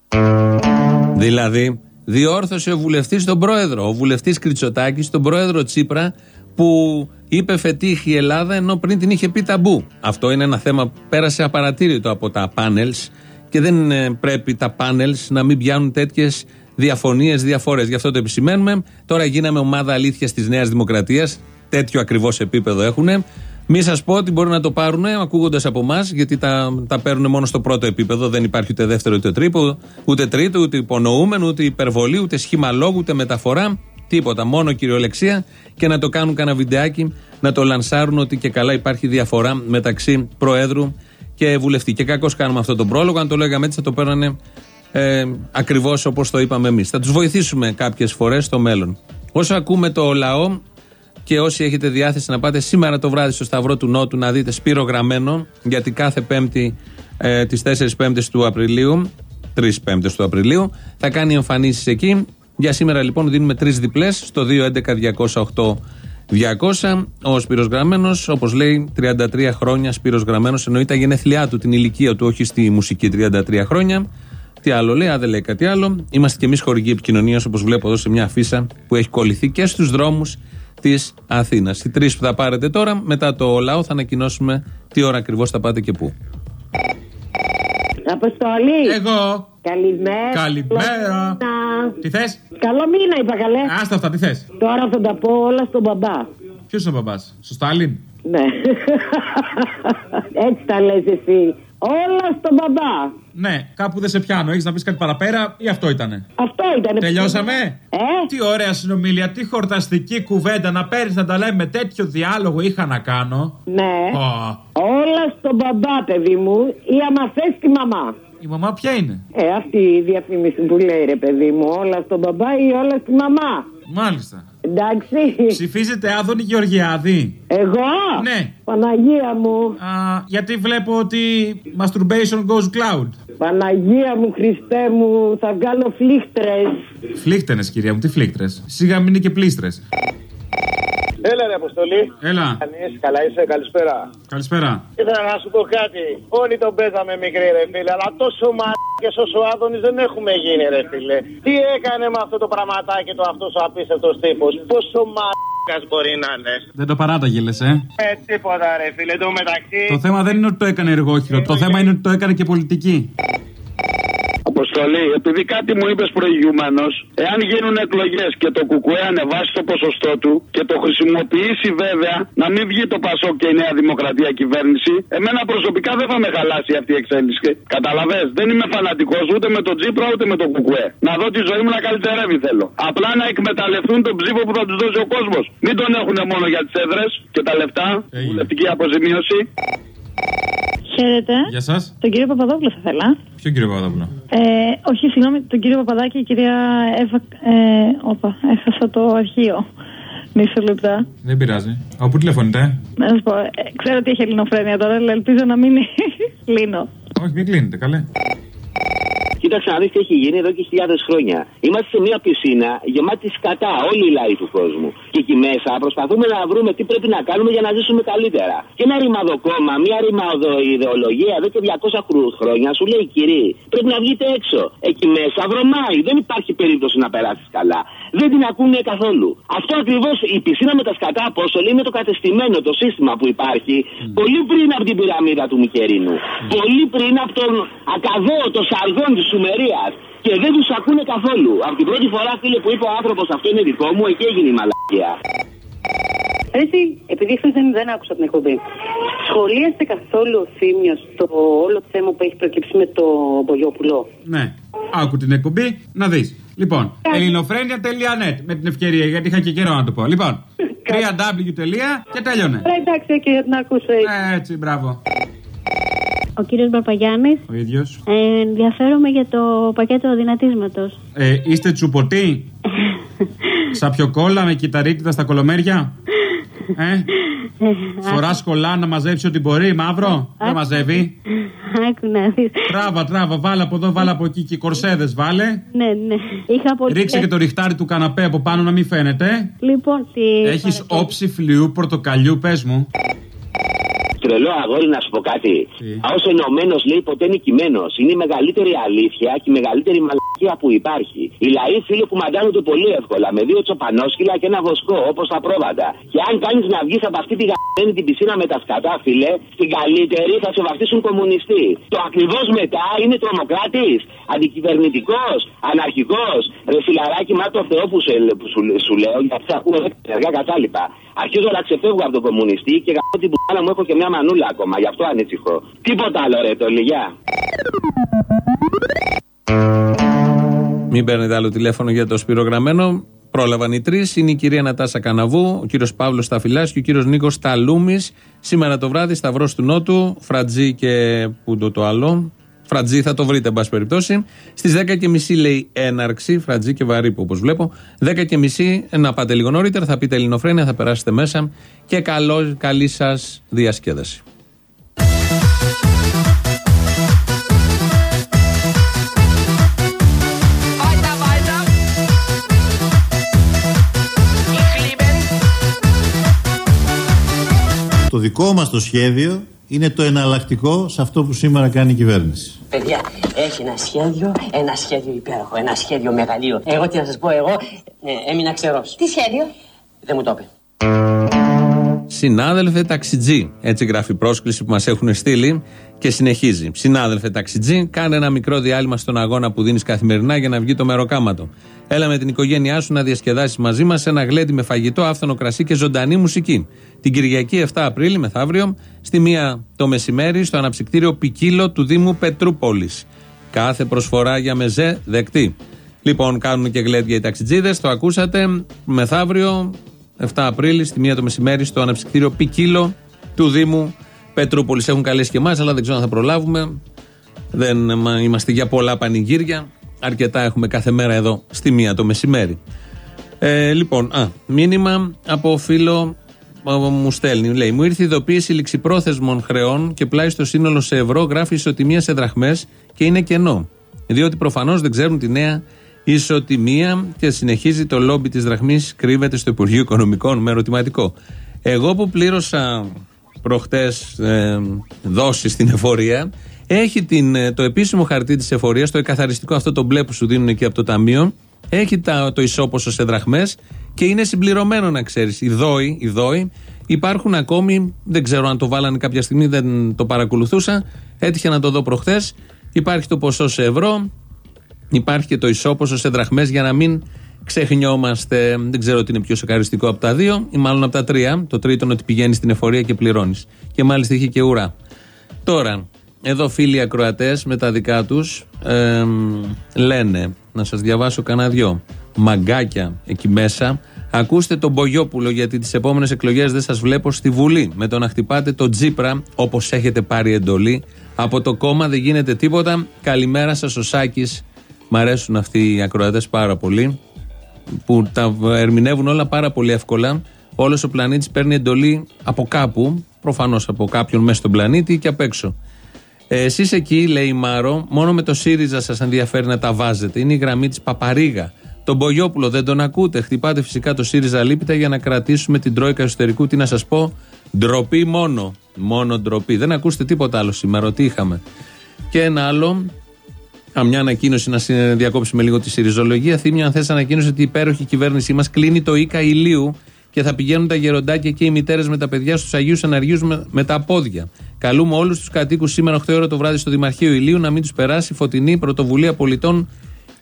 Δηλαδή, διόρθωσε ο βουλευτής τον πρόεδρο. Ο βουλευτής Κριτσοτάκη τον πρόεδρο Τσίπρα που είπε φετίχη η Ελλάδα ενώ πριν την είχε πει ταμπού. Αυτό είναι ένα θέμα που πέρασε απαρατήρητο από τα πάνελς και δεν ε, πρέπει τα πάνελς να μην πιάνουν τέτοιες διαφωνίες, διαφορές. Γι' αυτό το επισημαίνουμε. Τώρα γίναμε ομάδα αλήθειας της Νέας Δημοκρατίας. Τέτοιο ακριβώς επίπεδο έχουν. Μη σας πω ότι μπορεί να το πάρουν ακούγοντας από εμάς, γιατί τα, τα παίρνουν μόνο στο πρώτο επίπεδο. Δεν υπάρχει ούτε δεύτερο ούτε τρίτο, ούτε τρίτο, ούτε υπονοούμενο, ούτε υπερβολή, ούτε σχήμα λόγου, ούτε μεταφορά. Τίποτα. Μόνο κυριολεξία και να το κάνουν κανένα βιντεάκι, να το λανσάρουν ότι και καλά υπάρχει διαφορά μεταξύ Προέδρου και Βουλευτή. Και κακώς κάνουμε αυτό τον πρόλογο. Αν το λέγαμε έτσι, θα το παίρνανε ε, ακριβώς όπως το είπαμε εμείς. Θα τους βοηθήσουμε κάποιες φορές στο μέλλον. Όσο ακούμε το λαό, και όσοι έχετε διάθεση να πάτε σήμερα το βράδυ στο Σταυρό του Νότου να δείτε Σπύρο Γραμμένο, γιατί κάθε Πέμπτη ε, τις 4 Πέμπτες του Απριλίου, 3 Πέμπτες του Απριλίου, θα κάνει εμφανίσεις εκεί. Για σήμερα λοιπόν δίνουμε τρεις διπλές στο 211 200. Ο Σπύρος Γραμμένος, όπως λέει, 33 χρόνια Σπύρος Γραμμένος, εννοεί τα γενέθλιά του, την ηλικία του, όχι στη μουσική 33 χρόνια. Τι άλλο λέει, αν δεν λέει κάτι άλλο. Είμαστε κι εμείς χορηγοί επικοινωνίας, όπως βλέπω εδώ σε μια αφίσα που έχει κολληθεί και στους δρόμους της Αθήνας. Οι τρεις που θα πάρετε τώρα, μετά το λαό θα ανακοινώσουμε τι ώρα ακριβώς θα πάτε και πού. Αποστολή. Εγώ. Καλημέρα. Καλημέρα. Τι θες; Καλό μήνα είπα καλέ. Άστα αυτά, τι θες; Τώρα θα τα πω όλα στον μπαμπά. Ποιος είναι ο μπαμπάς, στο Στάλιν; Ναι. *laughs* Έτσι τα λες εσύ. Όλα στον μπαμπά. Ναι, κάπου δεν σε πιάνω. Έχεις να πεις κάτι παραπέρα ή αυτό ήτανε; Αυτό ήταν. Τελειώσαμε; Ε; Τι ωραία συνομιλία, τι χορταστική κουβέντα να παίρνεις να τα λέμε. Τέτοιο διάλογο είχα να κάνω. Ναι. Ω, Όλα στον μπαμπά, παιδί μου, ή άμα θες τη μαμά. η μαμά ποια είναι; Ε, αυτή η διαφήμιση που λέει ρε παιδί μου, όλα στον μπαμπά ή όλα στη μαμά. Μάλιστα. Εντάξει. Ψηφίζετε Άδωνη Γεωργιάδη. Εγώ; Ναι. Παναγία μου. Α, γιατί βλέπω ότι masturbation goes cloud. Παναγία μου, Χριστέ μου, θα βγάλω φλίχτρες. Φλίχτενε, κυρία μου, τι φλίχτρες; Σιγά μην είναι και πλήστρες. Έλα ρε Αποστολή. Έλα. Κανείς, καλά είσαι, καλησπέρα. Καλησπέρα. Ήθελα να σου πω κάτι. Όλοι τον παίζαμε μικρή ρε φίλε, αλλά τόσο μαλάκες όσο ο Άδωνης δεν έχουμε γίνει ρε φίλε. Τι έκανε με αυτό το πραγματάκι το αυτός ο απίστευτος τύπος; Πόσο μαλάκας μπορεί να είναι; Δεν το παράταγε, λες, ε. Ε, τίποτα ρε φίλε, το μεταξύ. Το θέμα δεν είναι ότι το έκανε εργόχειρο. Το θέμα είναι ότι το έκανε και πολιτική. Αποστολή, επειδή κάτι μου είπες προηγουμένω, εάν γίνουν εκλογές και το Κουκουέ ανεβάσει το ποσοστό του και το χρησιμοποιήσει βέβαια να μην βγει το Πασόκ και η Νέα Δημοκρατία κυβέρνηση, εμένα προσωπικά δεν θα με χαλάσει αυτή η εξέλιξη. Καταλαβέ, δεν είμαι φανατικός ούτε με τον Τζίπρα ούτε με τον Κουκουέ. Να δω τη ζωή μου να καλυτερεύει θέλω. Απλά να εκμεταλλευτούν τον ψήφο που θα τους δώσει ο κόσμος. Μην τον έχουν μόνο για τις έδρες και τα λεφτά, βουλευτική αποζημίωση. Χαίρετε. Γεια σας. Τον κύριο Παπαδόπουλο θα ήθελα. Ποιον κύριο Παπαδόπουλο; Ε, όχι, συγγνώμη, τον κύριο Παπαδάκη και η κυρία Εύα. Ε, όπα, έχασα το αρχείο. Μισό λεπτά. Δεν πειράζει. Από πού τηλεφωνείτε; Να σας πω, ε, ξέρω ότι έχει ελληνοφρένεια τώρα, αλλά ελπίζω να μην *laughs* λύνω. Όχι, μην κλείνετε, καλέ. Κοίταξε να δεις τι έχει γίνει εδώ και χιλιάδες χρόνια. Είμαστε σε μια πισίνα γεμάτη σκατά, όλοι οι λαοί του κόσμου. Και εκεί μέσα προσπαθούμε να βρούμε τι πρέπει να κάνουμε για να ζήσουμε καλύτερα. Και ένα ρημαδοκόμμα, μια ρημαδοειδεολογία εδώ και 200 χρου- χρόνια σου λέει κύριε, πρέπει να βγείτε έξω. Εκεί μέσα βρωμάει, δεν υπάρχει περίπτωση να περάσεις καλά. Δεν την ακούνε καθόλου. Αυτό ακριβώς η πισίνα με τα σκατά απόστολη είναι το κατεστημένο, το σύστημα που υπάρχει πολύ πριν από την πυραμίδα του Μικερίνου. Πολύ πριν από τον Ακαδό, το Σαργόν της Σουμερία. Και δεν τους ακούνε καθόλου. Από την πρώτη φορά, φίλε, που είπε ο άνθρωπος αυτό είναι δικό μου, εκεί έγινε η μαλακία. Έτσι, επειδή χθες δεν, δεν άκουσα την εκπομπή, σχολίασε καθόλου ο Θήμιος το όλο το θέμα που έχει προκύψει με το Μπογιόπουλο; Ναι. Άκου την εκπομπή να δεις. Λοιπόν, ελληνοφρένια.net με την ευκαιρία γιατί είχα και καιρό να το πω. Λοιπόν, www. και τέλειωνε. Αλλά εντάξει, και να ακούσω έτσι. Έτσι, μπράβο. Ο κύριος Μπαρπαγιάννης. Ο ίδιος. Ε, ενδιαφέρομαι για το πακέτο δυνατίσματος. Ε, είστε τσουποτοί. *laughs* Σαπιοκόλα με κυταρίτιδα στα κολομέρια; Ε, φοράς κολλά να μαζέψει ό,τι μπορεί, μαύρο; Δεν μαζεύει. Άκου να δεις. Τράβα, τράβα, βάλε από εδώ, βάλε από εκεί και κορσέδες βάλε. Ναι, ναι. Είχα πολύ. Ρίξε και το ριχτάρι του καναπέ από πάνω να μην φαίνεται. Λοιπόν, τι. Έχεις όψη φλοιού πορτοκαλιού, πες μου. Τρελό αγόρι να σου πω κάτι. Όσο ενωμένος λέει ποτέ νικημένο. Είναι η μεγαλύτερη αλήθεια και η μεγαλύτερη μαλακία που υπάρχει. Οι λαοί φίλοι που μαντάνονται πολύ εύκολα με δύο τσοπανόσκυλα και ένα βοσκό όπως τα πρόβατα. Και αν κάνεις να βγεις από αυτή τη γαμμένη την πισίνα με τα σκατά, φίλε, στην καλύτερη θα σε βαφτίσουν κομμουνιστή. Το ακριβώς μετά είναι τρομοκράτης, αντικυβερνητικός, αναρχικός. Ρε φιλαράκι, μα το Θεό που, σε, που σου, σου λέω, γιατί θα ακούω έργα κατάλοιπα. Αρχίζω να ξεφεύγω από τον κομμουνιστή και γαμώ την πουτάνα μου έχω και μια μανούλα ακόμα. Γι' αυτό ανησυχώ. Τίποτα άλλο, ρε, το λιγιά. Μην παίρνετε άλλο τηλέφωνο για το σπυρογραμμένο. Πρόλαβαν οι τρεις. Είναι η κυρία Νατάσα Καναβού, ο κύριος Παύλος Σταφυλάς και ο κύριος Νίκος Ταλούμη. Σήμερα το βράδυ, Σταυρός του Νότου, Φρατζή και πού το, το άλλο. Φρατζή θα το βρείτε, εν πάση περιπτώσει. Στις 10.30 λέει έναρξη, Φρατζή και Βαρύπου, όπως βλέπω. 10.30 να πάτε λίγο νωρίτερα, θα πείτε Ελληνοφρένια, θα περάσετε μέσα και καλό, καλή σας διασκέδαση. Το δικό μας το σχέδιο είναι το εναλλακτικό σε αυτό που σήμερα κάνει η κυβέρνηση. Παιδιά, έχει ένα σχέδιο, ένα σχέδιο υπέροχο, ένα σχέδιο μεγαλείο. Εγώ τι να σας πω, εγώ ε, έμεινα ξερός. Τι σχέδιο; Δεν μου το είπε. Συνάδελφε ταξιτζή. Έτσι γράφει η πρόσκληση που μας έχουν στείλει και συνεχίζει. Συνάδελφε ταξιτζή, κάνε ένα μικρό διάλειμμα στον αγώνα που δίνεις καθημερινά για να βγει το μεροκάματο. Έλα με την οικογένειά σου να διασκεδάσεις μαζί μας ένα γλέντι με φαγητό, άφθονο κρασί και ζωντανή μουσική. Την Κυριακή 7 Απρίλη, μεθαύριο, στη μία το μεσημέρι, στο αναψυκτήριο Πικίλο του Δήμου Πετρούπολης. Κάθε προσφορά για μεζέ δεκτή. Λοιπόν, κάνουν και γλέντια οι ταξιτζίδες, το ακούσατε. Μεθαύριο, 7 Απρίλη, στη μία το μεσημέρι, στο αναψυκτήριο Πικίλο του Δήμου Πετρούπολης. Έχουν καλέσει και εμάς, αλλά δεν ξέρω αν θα προλάβουμε. Δεν είμαστε για πολλά πανηγύρια. Αρκετά έχουμε κάθε μέρα εδώ στη μία το μεσημέρι. Ε, λοιπόν, α, μήνυμα από φίλο μου στέλνει. Λέει: Μου ήρθε η ειδοποίηση ληξιπρόθεσμων χρεών και πλάι στο σύνολο σε ευρώ γράφει ισοτιμία σε δραχμές και είναι κενό. Διότι προφανώς δεν ξέρουν τη νέα ισοτιμία και συνεχίζει το λόμπι της δραχμής κρύβεται στο Υπουργείο Οικονομικών με ερωτηματικό. Εγώ που πλήρωσα προχτές ε, δόσεις στην εφορία, έχει την, ε, το επίσημο χαρτί της εφορίας, το εκαθαριστικό αυτό το μπλε που σου δίνουν εκεί από το ταμείο, έχει τα, το ισόποσο σε δραχμές και είναι συμπληρωμένο να ξέρεις. Οι δόοι, οι δόοι υπάρχουν ακόμη, δεν ξέρω αν το βάλανε κάποια στιγμή, δεν το παρακολουθούσα. Έτυχε να το δω προχθέ. Υπάρχει το ποσό σε ευρώ, υπάρχει και το ισόποσο σε δραχμές για να μην ξεχνιόμαστε. Δεν ξέρω τι είναι πιο σοκαριστικό από τα δύο, ή μάλλον από τα τρία. Το τρίτο είναι ότι πηγαίνεις στην εφορία και πληρώνεις. Και μάλιστα είχε και ουρά. Τώρα, εδώ φίλοι ακροατές με τα δικά τους λένε, να σας διαβάσω κανένα δυο. Μαγκάκια εκεί μέσα. Ακούστε τον Μπογιόπουλο γιατί τις επόμενες εκλογές δεν σας βλέπω στη Βουλή. Με το να χτυπάτε το Τζίπρα όπως έχετε πάρει εντολή. Από το κόμμα δεν γίνεται τίποτα. Καλημέρα σας, ο Σάκης. Μ' αρέσουν αυτοί οι ακροατές πάρα πολύ. Που τα ερμηνεύουν όλα πάρα πολύ εύκολα. Όλος ο πλανήτης παίρνει εντολή από κάπου. Προφανώς από κάποιον μέσα στον πλανήτη και απ' έξω. Ε, Εσείς εκεί, λέει η Μάρο, μόνο με το ΣΥΡΙΖΑ σας ενδιαφέρει να τα βάζετε. Είναι η γραμμή της Παπαρίγα. Τον Μπογιόπουλο δεν τον ακούτε. Χτυπάτε φυσικά το ΣΥΡΙΖΑ λίπητα για να κρατήσουμε την Τρόικα εσωτερικού. Τι να σας πω, ντροπή μόνο. Μόνο ντροπή. Δεν ακούστε τίποτα άλλο σήμερα. Τι είχαμε; Και ένα άλλο, Α, μια ανακοίνωση να διακόψουμε λίγο τη σιριζολογία. Θύμια, αν θες ανακοίνωση ότι η υπέροχη κυβέρνησή μας κλείνει το ΙΚΑ ηλίου και θα πηγαίνουν τα γεροντάκια και οι μητέρες με τα παιδιά στους Αγίους Αναργίου με, με τα πόδια. Καλούμε όλους τους κατοίκους σήμερα 8 ώρα το βράδυ στο Δημαρχείο Ηλίου να μην τους περάσει φωτεινή πρωτοβουλία πολιτών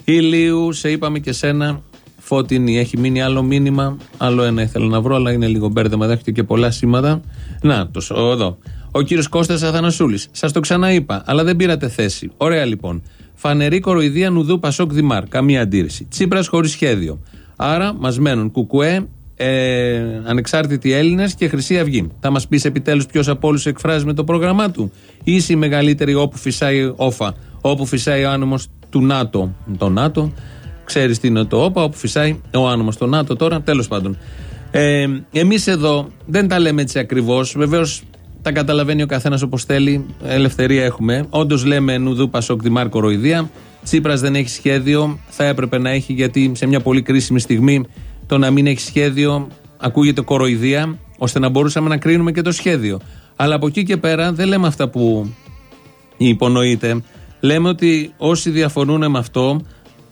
Ηλίου. Σε είπαμε και σένα φωτεινή. Έχει μείνει άλλο μήνυμα. Άλλο ένα ήθελα να βρω, αλλά είναι λίγο μπέρδεμα. Δέχεται και πολλά σήματα. Να, το εδώ. Ο κύριος Κώστας Αθανασούλης. Σας το ξαναείπα, αλλά δεν πήρατε θέση. Ωραία λοιπόν. Φανερή κοροϊδία νουδού Πασόκ Δημάρ. Καμία αντίρρηση. Τσίπρας χωρίς σχέδιο. Άρα μας μένουν Κουκουέ, ε, ανεξάρτητοι Έλληνες και Χρυσή Αυγή. Θα μας πεις επιτέλους ποιος από όλους εκφράζει με το πρόγραμμά του; Είσαι η μεγαλύτερη όπου φυσάει όφα, όπου φυσάει ο άνεμος του ΝΑΤΟ. Το ΝΑΤΟ, ξέρεις τι είναι το ΟΠΑ, όπου φυσάει ο άνεμος του ΝΑΤΟ τώρα, τέλος πάντων. Ε, Εμείς εδώ δεν τα λέμε έτσι ακριβώς. Βεβαίως Τα καταλαβαίνει ο καθένας όπως θέλει. Ελευθερία έχουμε. Όντως λέμε Νουδού Πασόκ Δημάρ κοροϊδία. Τσίπρας δεν έχει σχέδιο. Θα έπρεπε να έχει γιατί σε μια πολύ κρίσιμη στιγμή το να μην έχει σχέδιο ακούγεται κοροϊδία ώστε να μπορούσαμε να κρίνουμε και το σχέδιο. Αλλά από εκεί και πέρα δεν λέμε αυτά που υπονοείται. Λέμε ότι όσοι διαφωνούν με αυτό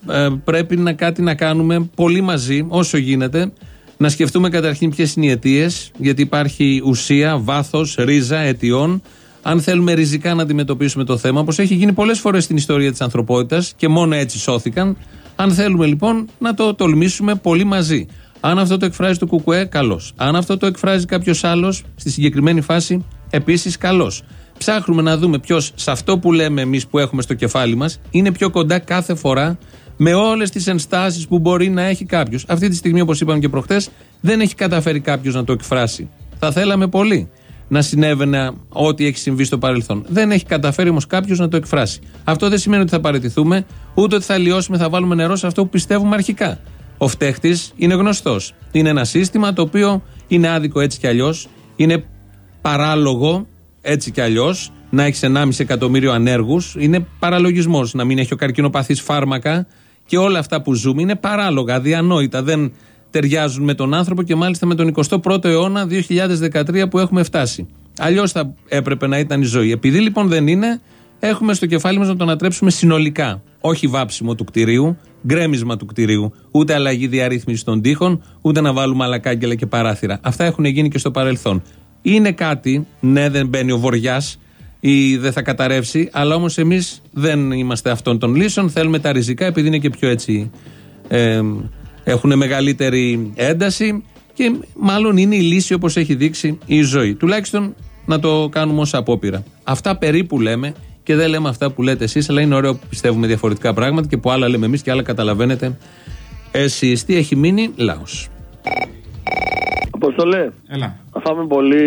ε, πρέπει να κάτι να κάνουμε πολύ μαζί όσο γίνεται να σκεφτούμε καταρχήν ποιες είναι οι αιτίες, γιατί υπάρχει ουσία, βάθος, ρίζα αιτιών. Αν θέλουμε ριζικά να αντιμετωπίσουμε το θέμα, όπως έχει γίνει πολλές φορές στην ιστορία της ανθρωπότητας και μόνο έτσι σώθηκαν. Αν θέλουμε λοιπόν να το τολμήσουμε πολύ μαζί. Αν αυτό το εκφράζει το Κουκουέ, καλώ. Αν αυτό το εκφράζει κάποιος άλλος, στη συγκεκριμένη φάση, επίσης καλώ. Ψάχνουμε να δούμε ποιος σε αυτό που λέμε εμείς που έχουμε στο κεφάλι μας είναι πιο κοντά κάθε φορά με όλες τις ενστάσεις που μπορεί να έχει κάποιος. Αυτή τη στιγμή, όπως είπαμε και προχτέ, δεν έχει καταφέρει κάποιος να το εκφράσει. Θα θέλαμε πολύ να συνέβαινε ό,τι έχει συμβεί στο παρελθόν. Δεν έχει καταφέρει όμως κάποιος να το εκφράσει. Αυτό δεν σημαίνει ότι θα παραιτηθούμε, ούτε ότι θα λιώσουμε, θα βάλουμε νερό σε αυτό που πιστεύουμε αρχικά. Ο φταίχτης είναι γνωστός. Είναι ένα σύστημα το οποίο είναι άδικο έτσι κι αλλιώς. Είναι παράλογο έτσι κι αλλιώς να έχεις 1,5 εκατομμύριο ανέργους. Είναι παραλογισμός να μην έχει ο καρκινοπαθής φάρμακα και όλα αυτά που ζούμε είναι παράλογα, αδιανόητα. Δεν ταιριάζουν με τον άνθρωπο και μάλιστα με τον 21ο αιώνα 2013 που έχουμε φτάσει. Αλλιώς θα έπρεπε να ήταν η ζωή. Επειδή λοιπόν δεν είναι, έχουμε στο κεφάλι μας να το ανατρέψουμε συνολικά. Όχι βάψιμο του κτηρίου, γκρέμισμα του κτηρίου, ούτε αλλαγή διαρρύθμισης των τείχων, ούτε να βάλουμε άλλα κάγκελα και παράθυρα. Αυτά έχουν γίνει και στο παρελθόν. Είναι κάτι, ναι, δεν μπαίνει ο βοριάς ή δεν θα καταρρεύσει, αλλά όμως εμείς δεν είμαστε αυτών των λύσεων. Θέλουμε τα ριζικά, επειδή είναι και πιο έτσι. Ε, έχουν μεγαλύτερη ένταση και μάλλον είναι η λύση όπως έχει δείξει η ζωή. Τουλάχιστον να το κάνουμε ως απόπειρα. Αυτά περίπου λέμε και δεν λέμε αυτά που λέτε εσείς, αλλά είναι ωραίο που πιστεύουμε διαφορετικά πράγματα και που άλλα λέμε εμείς και άλλα καταλαβαίνετε εσείς. Τι έχει μείνει, λαό. Αποστολέ. Έλα. Θα φάμε πολύ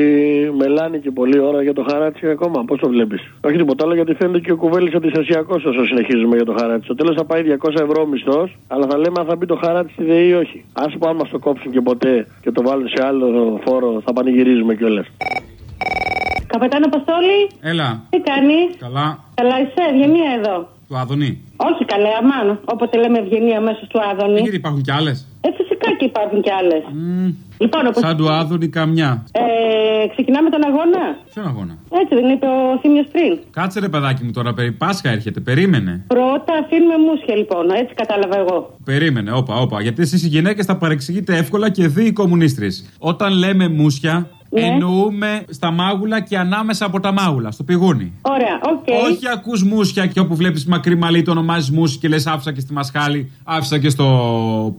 μελάνι και πολλή ώρα για το χαράτσι ακόμα. Πώς το βλέπεις; Όχι τίποτα άλλο γιατί φαίνεται και ο κουβέλης αντιστασιακό όσο συνεχίζουμε για το χαράτσι. Στο τέλος θα πάει 200 ευρώ μισθός, αλλά θα λέμε αν θα μπει το χαράτσι στη ΔΕΗ ή όχι. Α πω αν μα το κόψουν και ποτέ και το βάλουν σε άλλο φόρο, θα πανηγυρίζουμε κιόλας. Καπετάν Αποστόλη, Έλα. τι κάνεις; Καλά. Καλά, είσαι, Ευγενία εδώ. Του Άδωνη; Όχι καλέ, αμάν. Όποτε λέμε Ευγενία εννοούμε του Άδωνη. Γιατί υπάρχουν κι άλλες; Ε, φυσικά και υπάρχουν κι άλλες. Λοιπόν, όπως... Σαν του Άδωνη καμιά. Ε, ξεκινάμε τον αγώνα; Ποιον αγώνα; Έτσι δεν είπε ο Θύμιος πριν. Κάτσε ρε παιδάκι μου τώρα, περί Πάσχα έρχεται. Περίμενε. Πρώτα αφήνουμε μούσια λοιπόν, έτσι κατάλαβα εγώ. Περίμενε, όπα, όπα. Γιατί εσείς οι γυναίκες τα παρεξηγείτε εύκολα και δη οι κομμουνίστρες. Όταν λέμε μούσια, Ναι. εννοούμε στα μάγουλα και ανάμεσα από τα μάγουλα, στο πηγούνι. Ωραία, οκ. Όχι ακούς μούσια και όπου βλέπεις μακρύ μαλλί το ονομάζεις μούσι και λες άφησα και στη μασχάλη, άφησα και στο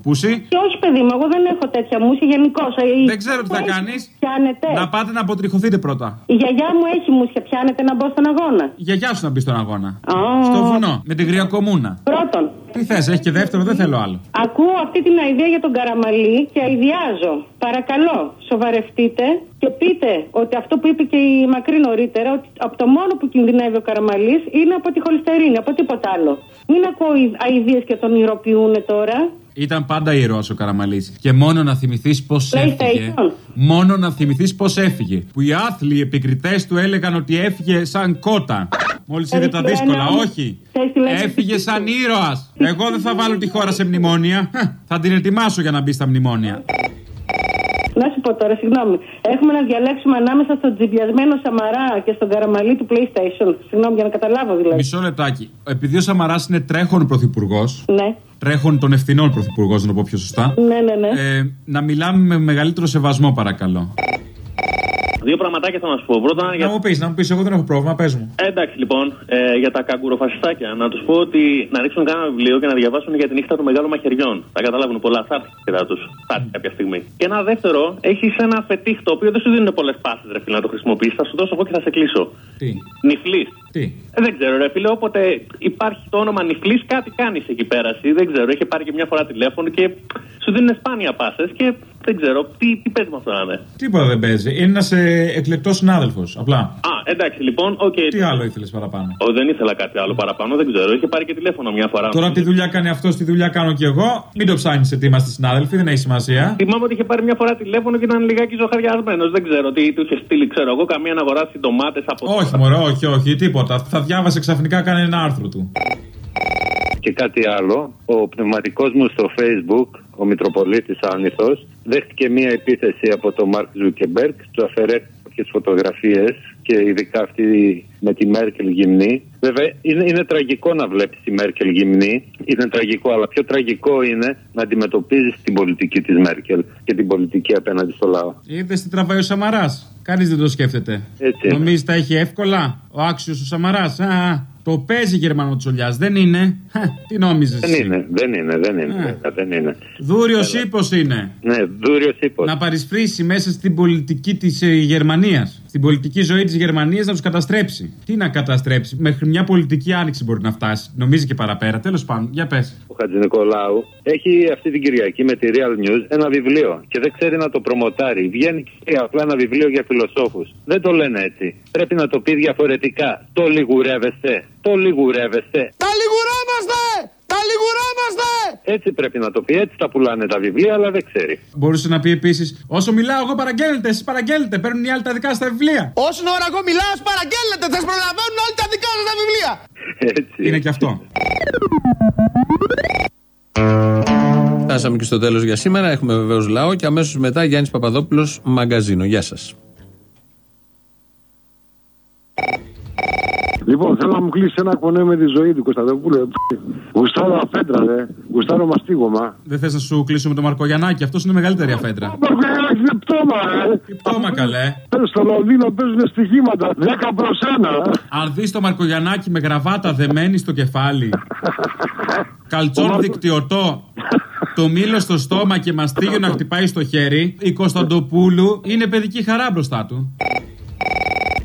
πούσι. Και όχι, παιδί μου, εγώ δεν έχω τέτοια μουσια γενικώ. Δεν ξέρω τι θα κάνεις. Πιάνετε. Να πάτε να αποτριχωθείτε πρώτα. Η γιαγιά μου έχει μουσια, πιάνετε να μπω στον αγώνα. Η γιαγιά σου να μπει στον αγώνα. Α. Στο βουνό, με την γριακομούνα. Πρώτον, Τι θες, έχει και δεύτερο, δεν θέλω άλλο. ακούω αυτή την αηδία για τον Καραμαλή και αηδιάζω. Παρακαλώ, σοβαρευτείτε και πείτε ότι αυτό που είπε και η Μακρύ νωρίτερα, ότι από το μόνο που κινδυνεύει ο Καραμαλής είναι από τη χολυστερίνη, από τίποτα άλλο. Μην ακούω αηδίες και τον ηρωποιούν τώρα. Ήταν πάντα ηρωά ο Καραμαλής. Και μόνο να θυμηθείς πώς έφυγε. PlayStation. Μόνο να θυμηθείς πώς έφυγε. Που οι άθλοι επικριτές του έλεγαν ότι έφυγε σαν κότα. Μόλις είδε τα Θέλεις δύσκολα, λένε- όχι. θέλεις τη λέξη Έφυγε της σαν ήρωας. Εγώ δεν θα βάλω τη χώρα σε μνημόνια. Χα, Θα την ετοιμάσω για να μπει στα μνημόνια. Να σου πω τώρα, συγγνώμη. Έχουμε να διαλέξουμε ανάμεσα στον τζιμπιασμένο Σαμαρά και στον Καραμαλή του PlayStation. Συγγνώμη, για να καταλάβω δηλαδή. Μισό λεπτάκι. Επειδή ο Σαμαράς είναι τρέχον πρωθυπουργός, Ναι, τρέχον των ευθυνών πρωθυπουργός, να το πω πιο σωστά, ναι, ναι. ναι. ε, να μιλάμε με μεγαλύτερο σεβασμό, παρακαλώ. Δύο πραγματάκια θα μας πω. Πρώτα, Να για... μου πεις, να μου πεις, εγώ δεν έχω πρόβλημα, πες μου. Ε, εντάξει λοιπόν, ε, για τα καγκουροφασιστάκια. Να τους πω ότι να ρίξουν κάνα βιβλίο και να διαβάσουν για τη νύχτα των μεγάλων μαχαιριών. Θα καταλάβουν πολλά, θα έρθει η σειρά τους. Θα έρθει κάποια στιγμή. Και ένα δεύτερο, έχεις ένα φετίχ το οποίο δεν σου δίνουν πολλές πάσει, ρε φίλε, να το χρησιμοποιήσεις. Θα σου δώσω εγώ και θα σε κλείσω. Τι; Νυφλής. Τι; Ε, δεν ξέρω, ρε φίλε, όποτε υπάρχει το όνομα Νυφλής, κάτι κάνεις εκεί πέρα. εσύ. Δεν ξέρω, έχει πάρει και μια φορά τηλέφωνο και σου δίνουν σπάνια πάσε και δεν ξέρω τι, τι παίζει με αυτό να είναι. Τίποτα δεν παίζει. Είναι ένα ε, εκλεκτός συνάδελφος. Απλά. Α, Εντάξει, λοιπόν, οκ. Τι άλλο ήθελες παραπάνω; Ο, δεν ήθελα κάτι άλλο παραπάνω, δεν ξέρω. Είχε πάρει και τηλέφωνο μια φορά. Τώρα τι δουλειά κάνει αυτός, τι δουλειά κάνω κι εγώ. Μην το ψάχνεις σε τι είμαστε συνάδελφοι, δεν έχει σημασία. Θυμάμαι ότι είχε πάρει μια φορά τηλέφωνο και ήταν λιγάκι ζωχαριασμένος. Δεν ξέρω τι του είχε στείλει, ξέρω εγώ, καμία να αγοράσει ντομάτε από. Όχι, μωρέ, όχι, όχι, τίποτα. Θα διάβασε ξαφνικά κανένα άρθρο του. Και κάτι άλλο, ο πνευματικός μου στο facebook, ο Μητροπολίτης Άνιθος, δέχτηκε μία επίθεση από τον Μάρκ Ζούκερμπεργκ, του αφαιρέθηκαν κάποιες φωτογραφίες και ειδικά αυτή με τη Μέρκελ γυμνή. Βέβαια είναι, είναι τραγικό να βλέπεις τη Μέρκελ γυμνή, είναι τραγικό, αλλά πιο τραγικό είναι να αντιμετωπίζεις την πολιτική της Μέρκελ και την πολιτική απέναντι στο λαό. Είδες τι τραβάει ο Σαμαράς; Κανείς δεν το σκέφτεται. Έτσι είναι. Νομίζεις τα έχει εύκολα; Ο άξιος ο Σαμαράς. Α, το παίζει Γερμανοτσολιά. Δεν είναι; Χα, τι νόμιζες. Δεν είναι, δεν είναι, δεν είναι, βέβαια, δεν είναι. Δούριος ύπος είναι. Ναι, δούριος ύπος. Να παρισφρήσει μέσα στην πολιτική της Γερμανίας. Στην πολιτική ζωή της Γερμανίας να τους καταστρέψει. Τι να καταστρέψει. Μέχρι μια πολιτική άνοιξη μπορεί να φτάσει. Νομίζει και παραπέρα. Τέλος πάντων, για πες. Ο Χατζη Νικολάου έχει αυτή την Κυριακή με τη Real News ένα βιβλίο και δεν ξέρει να το προμοτάρει. Βγαίνει και απλά ένα βιβλίο για φιλοσόφους. Δεν το λένε έτσι. Πρέπει να το πει διαφορετικά. Το λιγουρεύεστε. Το λιγουρεύεστε. Τα λιγουράμαστε! Τα λιγουράμαστε! Έτσι πρέπει να το πει. Έτσι τα πουλάνε τα βιβλία, αλλά δεν ξέρει. Μπορούσε να πει επίσης: Όσο μιλάω, εγώ παραγγέλνετε, εσείς παραγγέλνετε. Παίρνουν οι άλλοι τα δικά σας τα βιβλία. Όσον ώρα εγώ μιλάω, σας παραγγέλνετε! Θα σας προλαβαίνουν όλοι τα δικά σας τα βιβλία! Έτσι. Είναι και αυτό. Φτάσαμε και στο τέλος για σήμερα. Έχουμε βεβαίως λαό και αμέσως μετά Γιάννης Παπαδόπουλος, μαγκαζίνο. Γεια σας. Λοιπόν, θέλω να μου κλείσεις ένα κονέ με τη ζωή του Κωνσταντοπούλου. Γουστάρω αφέντρα, ρε. Γουστάρω μαστίγωμα. Δεν θες να σου κλείσω με το Μαρκογιαννάκη, αυτός είναι μεγαλύτερη αφέντρα. Είναι πτώμα, ρε. Τι πτώμα, καλέ. Στο Λονδίνο παίζουν στοιχήματα. 10 προς 1. Αν δεις το Μαρκογιαννάκη με γραβάτα δεμένη στο κεφάλι, καλτσόν δικτυωτό, το μήλο στο στόμα και μαστίγιο να χτυπάει στο χέρι, η Κωνσταντοπούλου είναι παιδική χαρά μπροστά του.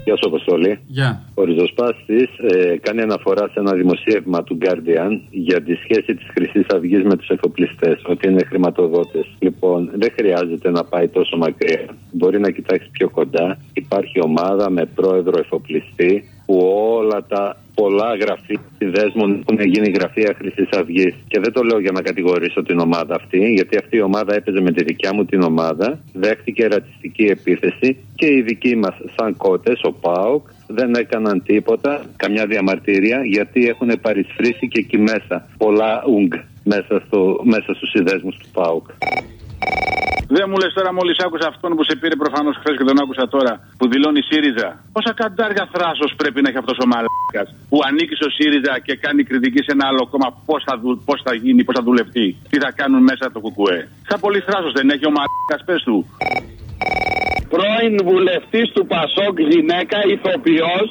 Γεια σου, Αποστολή. Γεια. Ο ριζοσπάστης ε, κάνει αναφορά σε ένα δημοσίευμα του Guardian για τη σχέση της Χρυσής Αυγής με τους εφοπλιστές, ότι είναι χρηματοδότες. Λοιπόν, δεν χρειάζεται να πάει τόσο μακριά. Μπορεί να κοιτάξει πιο κοντά. Υπάρχει ομάδα με πρόεδρο εφοπλιστή που όλα τα πολλά γραφεία συνδέσμων έχουν γίνει γραφεία Χρυσή Αυγής. Και δεν το λέω για να κατηγορήσω την ομάδα αυτή, γιατί αυτή η ομάδα έπαιζε με τη δικιά μου την ομάδα, δέχτηκε ρατσιστική επίθεση και οι δικοί μας, σαν κότες, ο ΠΑΟΚ, δεν έκαναν τίποτα, καμιά διαμαρτυρία, γιατί έχουν παρισφρήσει και εκεί μέσα πολλά ουγγ μέσα, στο, μέσα στους συνδέσμους του ΠΑΟΚ. Δεν μου λες τώρα, μόλις άκουσα αυτόν που σε πήρε προφανώς χθες και τον άκουσα τώρα, που δηλώνει ΣΥΡΙΖΑ. Πόσα καντάρια θράσος πρέπει να έχει αυτός ο μαλάκας που ανήκει στο ΣΥΡΙΖΑ και κάνει κριτική σε ένα άλλο κόμμα πώς θα, δου, πώς θα γίνει, πώς θα δουλευτεί, τι θα κάνουν μέσα το κουκουέ. Σαν πολύ θράσος δεν έχει ο μαλάκας, πες του. Πρώην βουλευτής του Πασόκ, γυναίκα, ηθοποιός.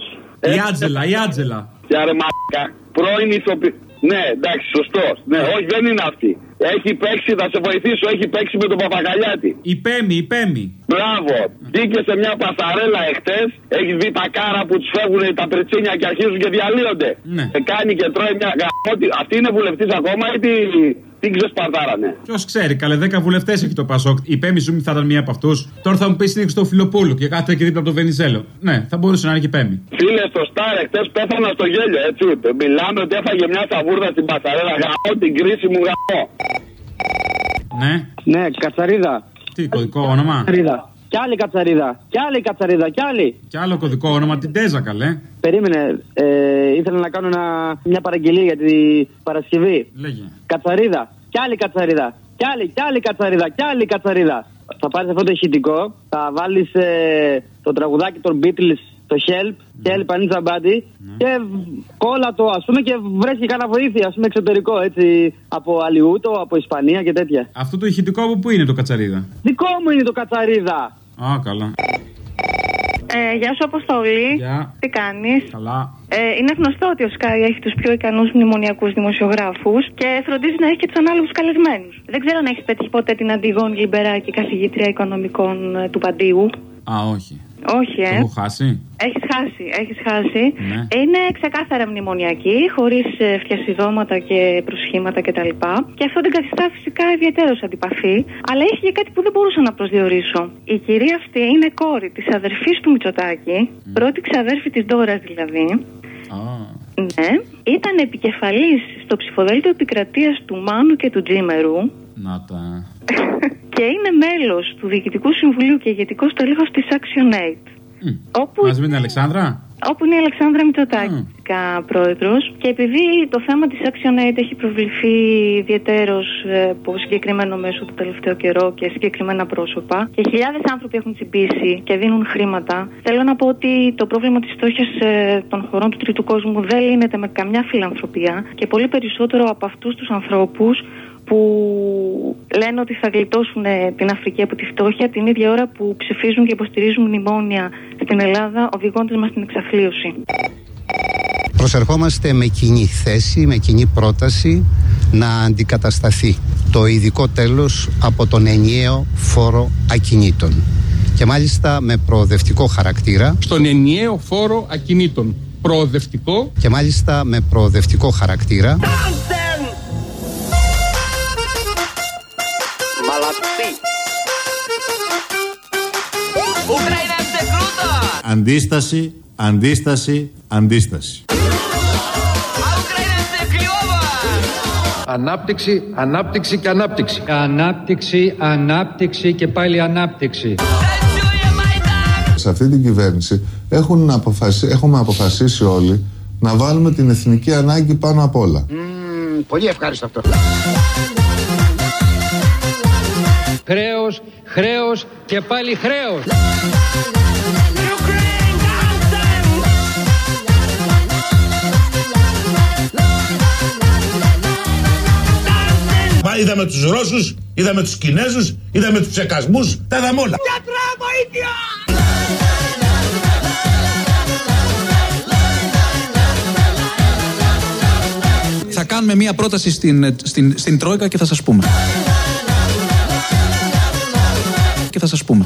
Η Άτζελα, η Άτζελα. Για ρε μαλάκα. Πρώην ηθοποιός. Ναι, εντάξει, σωστό. Ναι, όχι, δεν είναι αυτή. Έχει παίξει, θα σε βοηθήσω, έχει παίξει με τον Παπαγαλιάτη. Η Πέμη, η Πέμη. Μπράβο. Μπήκε σε μια πασαρέλα εχθές. Έχει δει τα κάρα που τους φεύγουν τα πετσίνια και αρχίζουν και διαλύονται. Ναι. Και κάνει και τρώει μια γαμώτη. Αυτή είναι βουλευτής ακόμα ή τι, τι ξεσπαρτάρανε. Ποιος ξέρει, καλέ 10 βουλευτές έχει το Πασόκ. Η Πέμη Ζούμη θα ήταν μία από αυτούς. Τώρα θα μου πεις είναι στο Φιλοπούλου και κάθεται και δίπλα από το Βενιζέλο. Ναι, θα μπορούσε να είναι και η Πέμη. Φίλε, στο Στάρ εχθές πέθανα στο γέλιο, έτσι. Μιλάμε ότι έφαγε μια σαβούρδα στην πασαρέλα. Γαμώ την κρίση μου, γαμώ. Ναι. Ναι, κατσαρίδα. Τι, κωδικό όνομα; Κατσαρίδα. Κι άλλη κατσαρίδα. Κι άλλη κατσαρίδα. Κι άλλη. Κι άλλο κωδικό όνομα, την Τέζα, καλέ. Περίμενε. Ε, ήθελα να κάνω ένα, μια παραγγελία για την Παρασκευή. Λέγε. Κατσαρίδα. Κι άλλη κατσαρίδα. Κι άλλη, κι άλλη κατσαρίδα. Κι άλλη κατσαρίδα. Θα πάρεις αυτό το ηχητικό. Θα βάλεις το τραγουδάκι των Beatles. Το help, help, I need somebody. Και κόλλα το, ας πούμε, και βρέσει κανένα βοήθεια, ας πούμε, εξωτερικό, έτσι, από Αλιούτο, από Ισπανία και τέτοια. Αυτό το ηχητικό από πού είναι το κατσαρίδα; Δικό μου είναι το κατσαρίδα. Α, καλά. Ε, γεια σου, Αποστολή. Γεια. Τι κάνεις; Καλά. Ε, είναι γνωστό ότι ο Sky έχει τους πιο ικανούς μνημονιακούς δημοσιογράφους και φροντίζει να έχει και τους ανάλογους καλεσμένους. Δεν ξέρω αν έχεις πετύχει ποτέ την Αντιγόν Λιμπεράκη, καθηγήτρια οικονομικών ε, του Παντίου. Α, όχι. Όχι, ε. Το έχω χάσει. Έχεις χάσει, έχεις χάσει. Ναι. Είναι ξεκάθαρα μνημονιακή, χωρίς φτιασιδώματα και προσχήματα κτλ. Και αυτό την καθιστά φυσικά ιδιαίτερος αντιπαθή. Αλλά έχει και κάτι που δεν μπορούσα να προσδιορίσω. Η κυρία αυτή είναι κόρη της αδερφής του Μητσοτάκη, πρώτη ξαδέρφη της Ντόρας δηλαδή. Ναι. Ήταν επικεφαλής στο ψηφοδέλτιο επικρατείας του Μάνου και του Τζίμερου Να τα. *laughs* και είναι μέλος του Διοικητικού Συμβουλίου και ηγετικός στελέχος της ActionAid. Όπου Μαζί με την Αλεξάνδρα; όπου είναι η Αλεξάνδρα Μητσοτάκη, φυσικά πρόεδρος. Και επειδή το θέμα της ActionAid έχει προβληθεί ιδιαίτερω από συγκεκριμένο μέσο το τελευταίο καιρό και συγκεκριμένα πρόσωπα και χιλιάδες άνθρωποι έχουν τσιμπήσει και δίνουν χρήματα, θέλω να πω ότι το πρόβλημα της φτώχειας των χωρών του τρίτου κόσμου δεν λύνεται με καμιά φιλανθρωπία και πολύ περισσότερο από αυτούς τους ανθρώπους που λένε ότι θα γλιτώσουν ε, την Αφρική από τη φτώχεια την ίδια ώρα που ψηφίζουν και υποστηρίζουν μνημόνια στην Ελλάδα, οδηγώντας μας στην εξαθλίωση. Προσερχόμαστε με κοινή θέση, με κοινή πρόταση να αντικατασταθεί το ειδικό τέλος από τον ενιαίο φόρο ακινήτων και μάλιστα με προοδευτικό χαρακτήρα Στον ενιαίο φόρο ακινήτων. Προοδευτικό. και μάλιστα με προοδευτικό χαρακτήρα Αντίσταση, αντίσταση, αντίσταση. Ανάπτυξη, ανάπτυξη και ανάπτυξη. Ανάπτυξη, ανάπτυξη και πάλι ανάπτυξη. Σε αυτή την κυβέρνηση έχουν αποφασίσει, έχουμε αποφασίσει όλοι να βάλουμε την εθνική ανάγκη πάνω απ' όλα. πολύ ευχάριστο αυτό. Χρέος, χρέος και πάλι χρέος. Είδαμε τους Ρώσους, είδαμε τους Κινέζους, είδαμε τους ψεκασμούς, τα είδαμε όλα. Θα κάνουμε μία πρόταση στην, στην, στην Τρόικα και θα σας πούμε. Και θα σας πούμε.